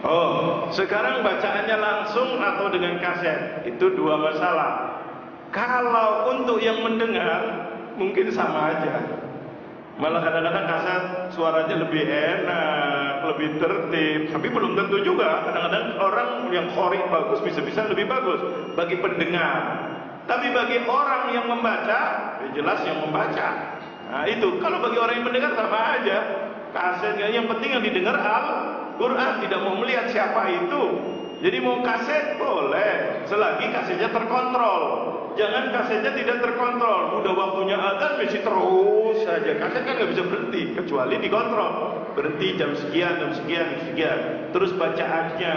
Oh, sekarang bacaannya langsung atau dengan kaset itu dua masalah. Kalau untuk yang mendengar mungkin sama aja. Malah kadang-kadang kaset suaranya lebih enak, lebih tertib. Tapi belum tentu juga. Kadang-kadang orang yang khori bagus bisa-bisa lebih bagus bagi pendengar. Tapi bagi orang yang membaca, ya jelas yang membaca. Nah itu, kalau bagi orang yang mendengar sama aja. Kaset yang penting yang didengar Al-Quran tidak mau melihat siapa itu. Jadi mau kaset boleh, selagi kasetnya terkontrol. Jangan kasetnya tidak terkontrol. Udah waktunya adzan masih terus saja. Kaset kan nggak bisa berhenti kecuali dikontrol. Berhenti jam sekian, jam sekian, jam sekian. Terus bacaannya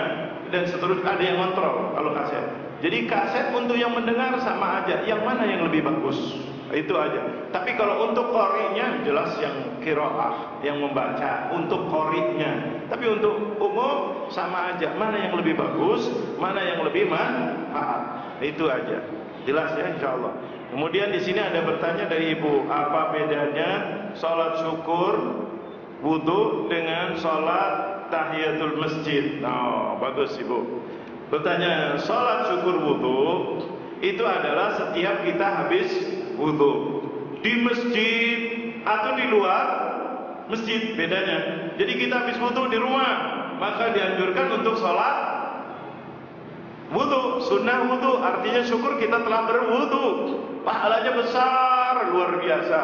dan seterusnya ada yang kontrol kalau kaset. Jadi kaset untuk yang mendengar sama aja. Yang mana yang lebih bagus? Itu aja. Tapi kalau untuk korinya jelas yang kiroah, yang membaca. Untuk korinya. Tapi untuk umum sama aja. Mana yang lebih bagus? Mana yang lebih manfaat? Itu aja. Jelas ya insya Allah. Kemudian di sini ada bertanya dari ibu, apa bedanya sholat syukur wudhu dengan sholat tahiyatul masjid? Nah, bagus ibu. Bertanya, sholat syukur wudhu itu adalah setiap kita habis wudhu di masjid atau di luar masjid bedanya. Jadi kita habis wudhu di rumah, maka dianjurkan untuk sholat Wudhu, sunnah wudhu artinya syukur kita telah berwudhu. Pahalanya besar, luar biasa.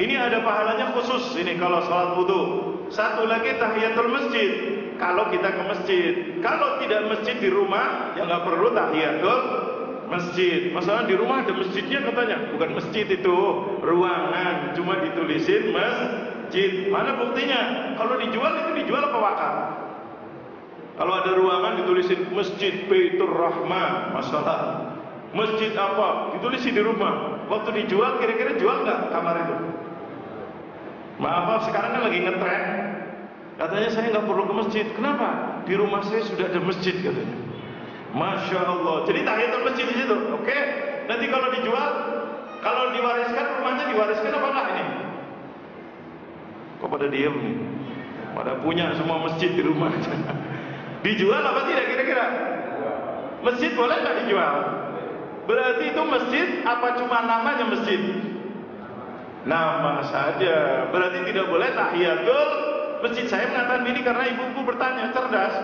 Ini ada pahalanya khusus ini kalau sholat wudhu. Satu lagi tahiyatul masjid. Kalau kita ke masjid, kalau tidak masjid di rumah, ya nggak perlu tahiyatul masjid. Masalah di rumah ada masjidnya katanya, bukan masjid itu ruangan, cuma ditulisin masjid. Mana buktinya? Kalau dijual itu dijual apa wakaf? Kalau ada ruangan ditulisin Masjid Baitur Rahman, masalah. Masjid apa? Ditulisin di rumah. Waktu dijual kira-kira jual nggak kamar itu? Maaf, sekarang kan lagi ngetren. Katanya saya nggak perlu ke masjid. Kenapa? Di rumah saya sudah ada masjid katanya. Masya Allah. Jadi tahiyatul masjid di situ. Oke. Nanti kalau dijual Kalau diwariskan rumahnya diwariskan apa enggak ini? Kok pada diem nih? Pada punya semua masjid di rumah. dijual apa tidak kira-kira? Masjid boleh nggak dijual? Berarti itu masjid apa cuma namanya masjid? Nama saja. Berarti tidak boleh tahiyatul masjid. Saya mengatakan ini karena ibu-ibu bertanya cerdas.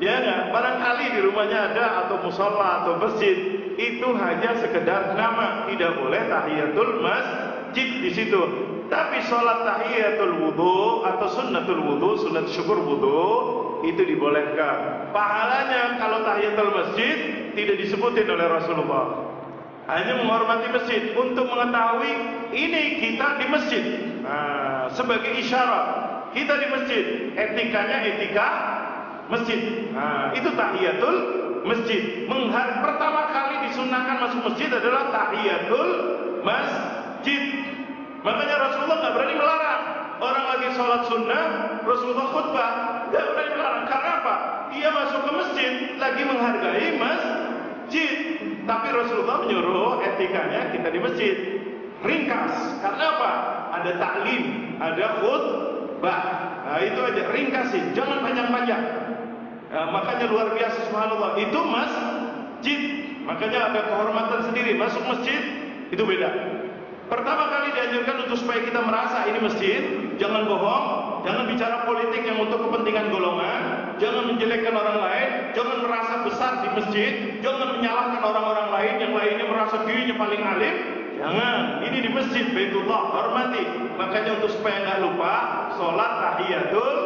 Ya enggak? Barangkali di rumahnya ada atau musola atau masjid itu hanya sekedar nama, tidak boleh tahiyatul masjid di situ. Tapi sholat tahiyatul wudhu atau sunnatul wudhu, sunat syukur wudhu itu dibolehkan. Pahalanya kalau tahiyatul masjid tidak disebutin oleh Rasulullah. Hanya menghormati masjid untuk mengetahui ini kita di masjid. Nah, sebagai isyarat kita di masjid, etikanya etika masjid. Nah, itu tahiyatul masjid. Menghar pertama kali disunahkan masuk masjid adalah tahiyatul masjid. Makanya Rasulullah nggak berani melarang orang lagi sholat sunnah, Rasulullah khutbah nggak berani melarang. Karena apa? Dia masuk ke masjid lagi menghargai masjid. Tapi Rasulullah menyuruh etikanya kita di masjid. Ringkas. Karena apa? Ada taklim, ada khutbah. Nah, itu aja ringkasin, jangan panjang-panjang. Nah, makanya luar biasa subhanallah. Itu masjid. Makanya ada kehormatan sendiri. Masuk masjid itu beda. Pertama kali dianjurkan untuk supaya kita merasa ini masjid, jangan bohong, jangan bicara politik yang untuk kepentingan golongan, jangan menjelekkan orang lain, jangan merasa besar di masjid, jangan menyalahkan orang-orang lain yang lainnya merasa dirinya paling alim. Jangan, ini di masjid Baitullah, hormati. Makanya untuk supaya nggak lupa, sholat tahiyatul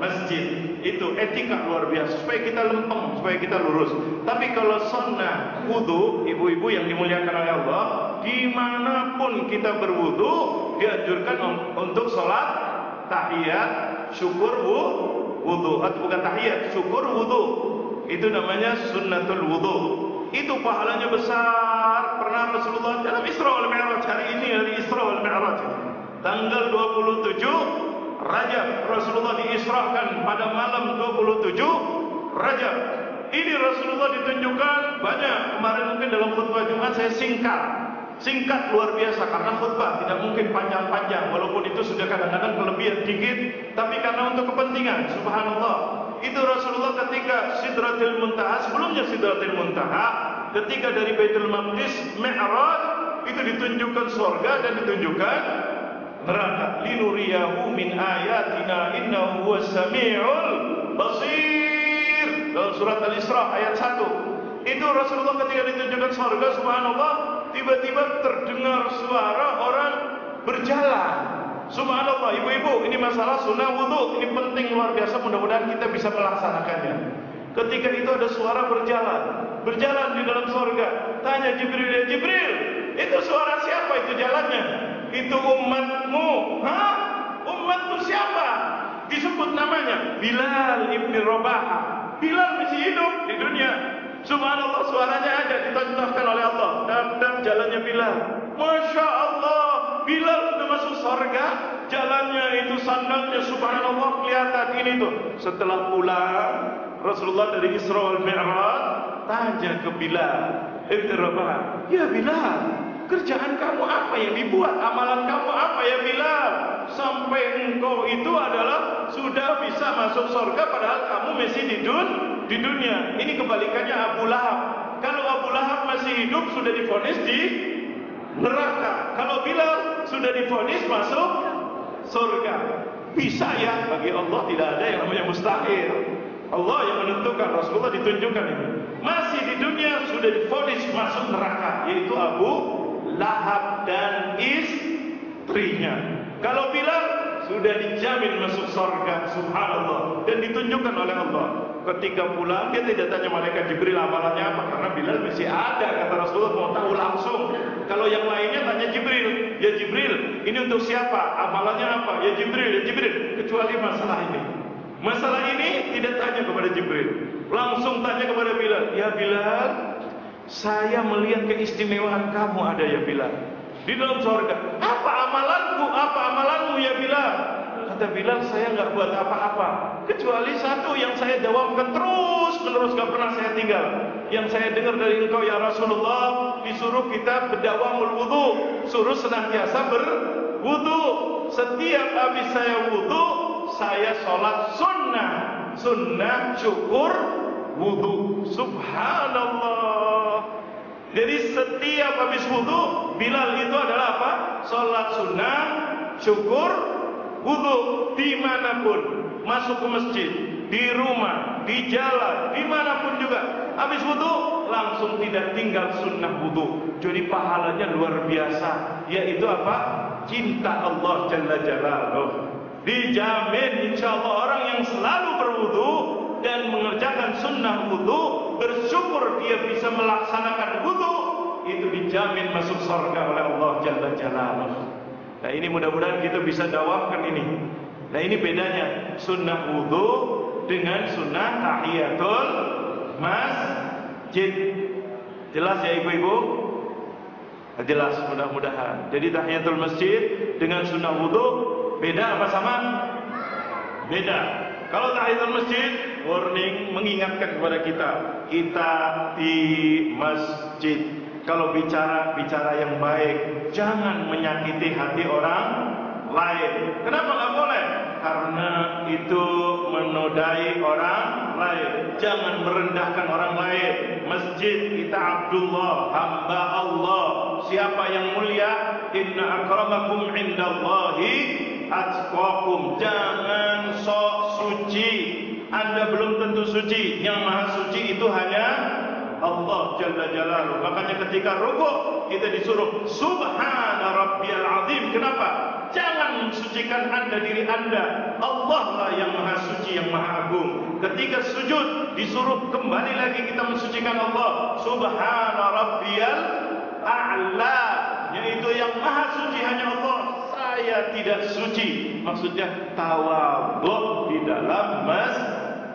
masjid. Itu etika luar biasa. Supaya kita lempeng supaya kita lurus. Tapi kalau sunnah wudhu ibu-ibu yang dimuliakan oleh Allah dimanapun kita berwudhu dianjurkan untuk sholat tahiyat syukur wudhu atau bukan tahiyat syukur wudhu itu namanya sunnatul wudhu itu pahalanya besar. Pernah Rasulullah dalam Isra wal Mi'raj. Hari ini hari Isra wal Mi'raj. Tanggal 27 Rajab. Rasulullah diisrahkan pada malam 27 Rajab. Ini Rasulullah ditunjukkan banyak. Kemarin mungkin dalam khutbah Jumat saya singkat. Singkat luar biasa karena khutbah tidak mungkin panjang-panjang. Walaupun itu sudah kadang-kadang kelebihan dikit. Tapi karena untuk kepentingan. Subhanallah itu Rasulullah ketika Sidratil Muntaha sebelumnya Sidratil Muntaha ketika dari Baitul Maqdis Mi'raj itu ditunjukkan surga dan ditunjukkan neraka. Linuriyahu min ayatina innahu huwas samiul basir. Dalam surat Al-Isra ayat 1 itu Rasulullah ketika ditunjukkan surga subhanallah tiba-tiba terdengar suara orang berjalan subhanallah ibu-ibu ini masalah sunnah wudhu ini penting luar biasa mudah-mudahan kita bisa melaksanakannya ketika itu ada suara berjalan berjalan di dalam surga tanya Jibril ya Jibril itu suara siapa itu jalannya itu umatmu. Hah? Umatmu siapa? Disebut namanya Bilal ibni Rabah. Bilal masih hidup di dunia. Subhanallah suaranya ada ditontonkan oleh Allah. Dan, dan jalannya Bilal. Masya Allah. Bilal sudah masuk surga. Jalannya itu sandalnya subhanallah kelihatan ini tuh. Setelah pulang Rasulullah dari Isra wal Mi'raj tanya ke Bilal Ibn Rabah, "Ya Bilal, kerjaan kamu apa yang dibuat? Amalan kamu apa ya Bilal? Sampai engkau itu adalah sudah bisa masuk surga padahal kamu masih di, dun, di dunia. Ini kebalikannya Abu Lahab. Kalau Abu Lahab masih hidup sudah difonis di neraka. Kalau Bilal sudah difonis masuk surga. Bisa ya bagi Allah tidak ada yang namanya mustahil. Allah yang menentukan Rasulullah ditunjukkan ini. Masih di dunia sudah difonis masuk neraka yaitu Abu Lahab dan istrinya. Kalau Bilal sudah dijamin masuk surga subhanallah dan ditunjukkan oleh Allah. Ketika pulang dia tidak tanya malaikat Jibril amalannya apa karena Bilal masih ada kata Rasulullah mau tahu langsung. Kalau yang lainnya tanya Jibril, ya Jibril, ini untuk siapa? Amalannya apa? Ya Jibril, ya Jibril. Kecuali masalah ini. Masalah ini tidak tanya kepada Jibril, langsung tanya kepada Bilal. Ya Bilal, saya melihat keistimewaan kamu ada ya Bilal di dalam surga. Apa amalanku? Apa amalanmu ya Bilal? Kata Bilal, saya nggak buat apa-apa. Kecuali satu yang saya dawamkan terus menerus gak pernah saya tinggal. Yang saya dengar dari engkau ya Rasulullah disuruh kita berdawamul wudhu, suruh senantiasa berwudhu. Setiap habis saya wudhu, saya sholat sunnah, sunnah syukur wudhu. Subhanallah. Jadi setiap habis wudhu, Bilal itu adalah apa? Sholat sunnah, syukur wudhu di mana pun, masuk ke masjid, di rumah, di jalan, di mana pun juga. Habis wudhu langsung tidak tinggal sunnah wudhu. Jadi pahalanya luar biasa. Yaitu apa? Cinta Allah Jalla Jalaluh. Dijamin insya Allah orang yang selalu berwudhu dan mengerjakan sunnah wudhu, bersyukur dia bisa melaksanakan wudhu, itu dijamin masuk surga oleh Allah Jalla Jalaluh. Nah ini mudah-mudahan kita bisa dawamkan ini. Nah ini bedanya sunnah wudhu dengan sunnah tahiyatul masjid. Jelas ya ibu-ibu? Jelas mudah-mudahan. Jadi tahiyatul masjid dengan sunnah wudhu beda apa sama? Beda. Kalau tahiyatul masjid warning mengingatkan kepada kita kita di masjid kalau bicara bicara yang baik, jangan menyakiti hati orang lain. Kenapa nggak boleh? Karena itu menodai orang lain. Jangan merendahkan orang lain. Masjid kita Abdullah, hamba Allah. Siapa yang mulia? Inna akramakum indallahi atqakum. Jangan sok suci. Anda belum tentu suci. Yang maha suci itu hanya Allah Jalla Jalaluh. Makanya ketika rukuk kita disuruh Subhana Rabbiyal Azim. Kenapa? Jangan mensucikan anda diri anda. Allah lah yang maha suci, yang maha agung. Ketika sujud disuruh kembali lagi kita mensucikan Allah. Subhana Rabbiyal A'la. Yaitu yang maha suci hanya Allah. Saya tidak suci. Maksudnya tawadhu di dalam masjid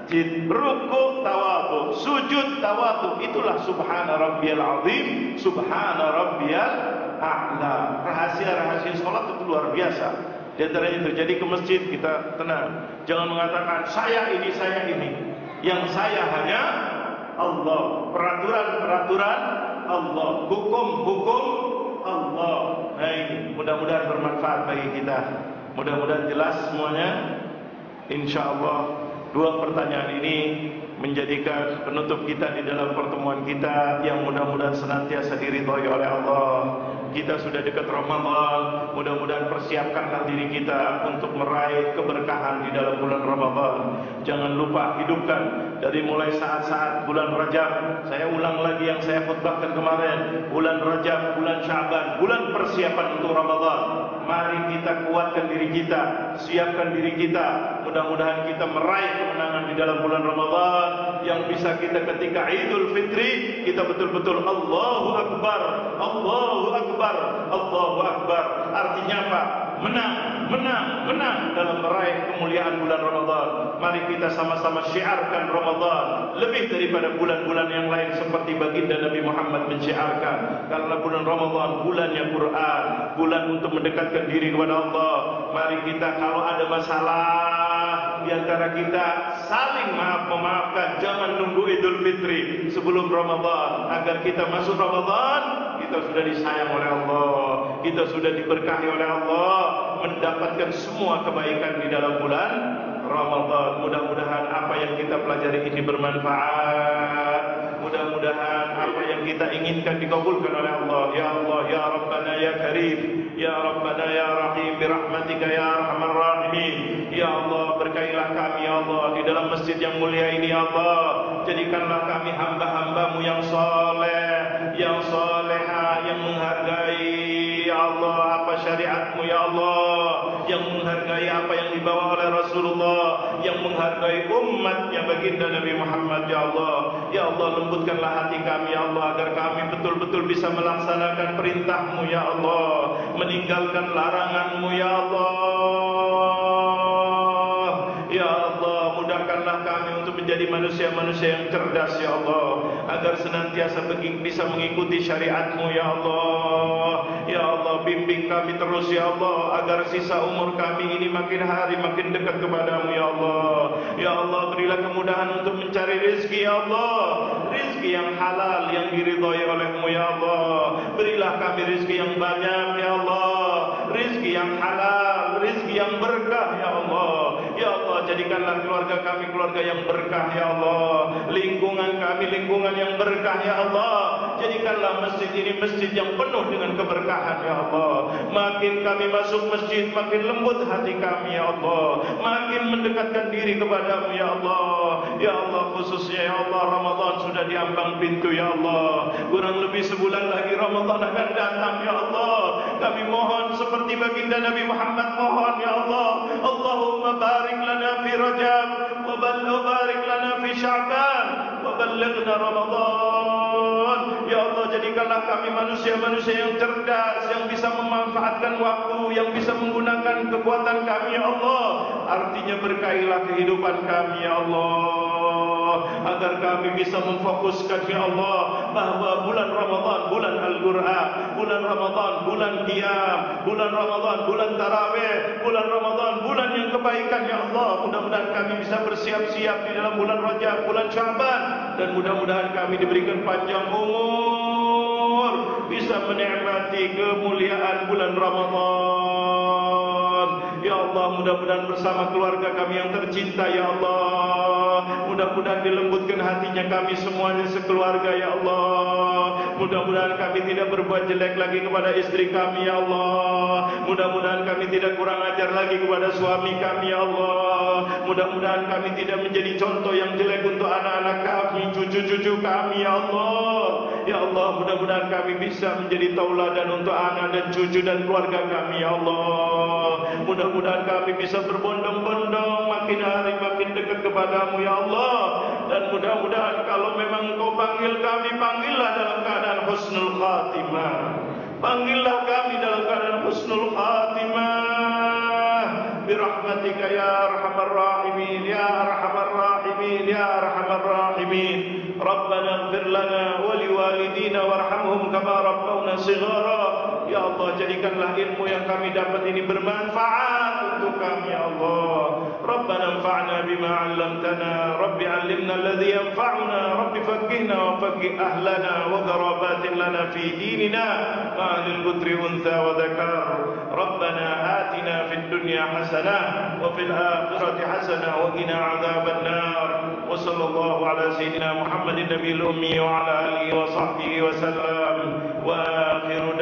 masjid, ruku tawadhu, sujud tawadhu. Itulah subhana rabbiyal azim, subhana rabbiyal a'la. Rahasia-rahasia salat itu luar biasa. Di antara itu, jadi ke masjid kita tenang. Jangan mengatakan saya ini, saya ini. Yang saya hanya Allah. Peraturan-peraturan Allah. Hukum-hukum Allah. Nah ini mudah-mudahan bermanfaat bagi kita. Mudah-mudahan jelas semuanya. Insya Allah Dua pertanyaan ini menjadikan penutup kita di dalam pertemuan kita yang mudah-mudahan senantiasa diridhoi oleh Allah. Kita sudah dekat Ramadan, mudah-mudahan persiapkanlah diri kita untuk meraih keberkahan di dalam bulan Ramadan. Jangan lupa hidupkan dari mulai saat-saat bulan Rajab. Saya ulang lagi yang saya khutbahkan kemarin, bulan Rajab, bulan Syaban, bulan persiapan untuk Ramadan. Mari kita kuatkan diri kita, siapkan diri kita. Mudah-mudahan kita meraih kemenangan di dalam bulan Ramadan yang bisa kita ketika Idul Fitri kita betul-betul Allahu Akbar, Allahu Akbar, Allahu Akbar. Artinya apa? Menang, menang, menang dalam meraih kemuliaan bulan Ramadan. Mari kita sama-sama syiarkan Ramadan lebih daripada bulan-bulan yang lain seperti baginda Nabi Muhammad mensyiarkan. Karena bulan Ramadan bulannya Quran, bulan untuk mendekatkan diri kepada Allah. Mari kita kalau ada masalah di antara kita saling maaf memaafkan jangan nunggu Idul Fitri sebelum Ramadan agar kita masuk Ramadan kita sudah disayang oleh Allah kita sudah diberkahi oleh Allah mendapatkan semua kebaikan di dalam bulan Ramadan. Mudah-mudahan apa yang kita pelajari ini bermanfaat. Mudah-mudahan apa yang kita inginkan dikabulkan oleh Allah. Ya Allah ya Rabbana ya Karim. Ya Rabbana ya Rahim. Birahmatika ya Arhamar Rahimin. Ya Allah berkailah kami ya Allah di dalam masjid yang mulia ini ya Allah. Jadikanlah kami hamba-hambamu yang soleh menghargai umatnya baginda Nabi Muhammad ya Allah. Ya Allah lembutkanlah hati kami ya Allah agar kami betul-betul bisa melaksanakan perintahmu ya Allah. Meninggalkan laranganmu ya Allah menjadi manusia-manusia yang cerdas ya Allah agar senantiasa bisa mengikuti syariatmu ya Allah Ya Allah bimbing kami terus ya Allah agar sisa umur kami ini makin hari makin dekat kepadamu ya Allah. Ya Allah berilah kemudahan untuk mencari rezeki ya Allah. Rezeki yang halal yang diridhai olehmu ya Allah. Berilah kami rezeki yang banyak ya Allah. Jadikanlah keluarga kami keluarga yang berkah ya Allah. Lingkungan kami lingkungan yang berkah ya Allah. Jadikanlah masjid ini masjid yang penuh dengan keberkahan ya Allah. Makin kami masuk masjid makin lembut hati kami ya Allah. Makin mendekatkan diri kepadamu ya Allah. Ya Allah khususnya ya Allah Ramadan sudah diambang pintu ya Allah. Kurang lebih sebulan lagi Ramadan akan datang ya Allah. Kami mohon seperti baginda Nabi Muhammad mohon ya Allah. Allahumma barik lana fi Rajab wa barik lana fi Sya'ban wa ballighna Ramadan. Ya Allah jadikanlah kami manusia-manusia yang cerdas yang bisa memanfaatkan waktu yang bisa menggunakan kekuatan kami ya Allah. Artinya berkailah kehidupan kami ya Allah agar kami bisa memfokuskan ya Allah bahawa bulan Ramadan bulan Al-Qur'an, bulan Ramadan bulan qiyam, bulan Ramadan bulan tarawih, bulan Ramadan bulan yang kebaikan ya Allah. Mudah-mudahan kami bisa bersiap-siap di dalam bulan Rajab, bulan Syaban dan mudah-mudahan kami diberikan panjang umur bisa menikmati kemuliaan bulan Ramadan. Ya Allah, mudah-mudahan bersama keluarga kami yang tercinta ya Allah. Mudah-mudahan dilembutkan hatinya kami semuanya sekeluarga ya Allah. Mudah-mudahan kami tidak berbuat jelek lagi kepada istri kami ya Allah. Mudah-mudahan kami tidak kurang ajar lagi kepada suami kami ya Allah. Mudah-mudahan kami tidak menjadi contoh yang jelek untuk anak-anak kami, cucu-cucu kami ya Allah. Ya Allah, mudah-mudahan kami bisa menjadi tauladan untuk anak dan cucu dan keluarga kami ya Allah. Mudah-mudahan kami bisa berbondong-bondong makin hari makin dekat kepadamu ya Allah. Dan mudah-mudahan kalau memang engkau panggil kami, panggillah dalam keadaan husnul khatimah. Panggillah kami dalam keadaan husnul khatimah. Birahmatika ya arhamar rahimin, ya arhamar rahimin, ya arhamar rahimin. Ighfir lana wa liwalidina warhamhum kama rabbawna shighara. Ya Allah jadikanlah ilmu yang kami dapat ini bermanfaat untuk kami ya Allah. Rabbana anfa'na bima 'allamtana, Rabbi 'allimna alladhi yanfa'una, Rabbi faqqihna wa faqqih ahlana wa gharabatin lana fi dinina ma'al putri untha wa dhakar. Rabbana atina fid dunya hasanah wa fil akhirati hasanah wa qina 'adzaban nar. Wa sallallahu ala sayyidina Muhammadin nabiyil ummi wa ala alihi wa sahbihi wa sallam. Wa akhiru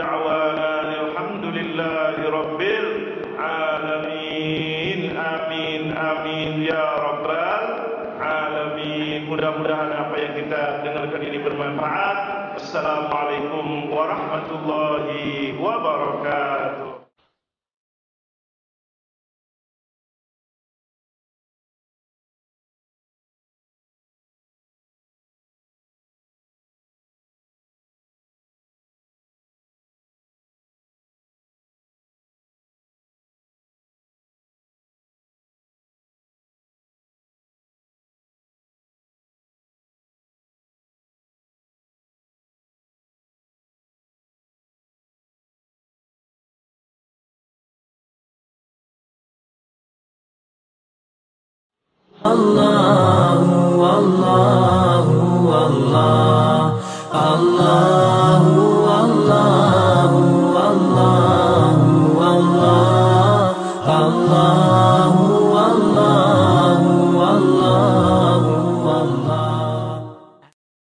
Allah.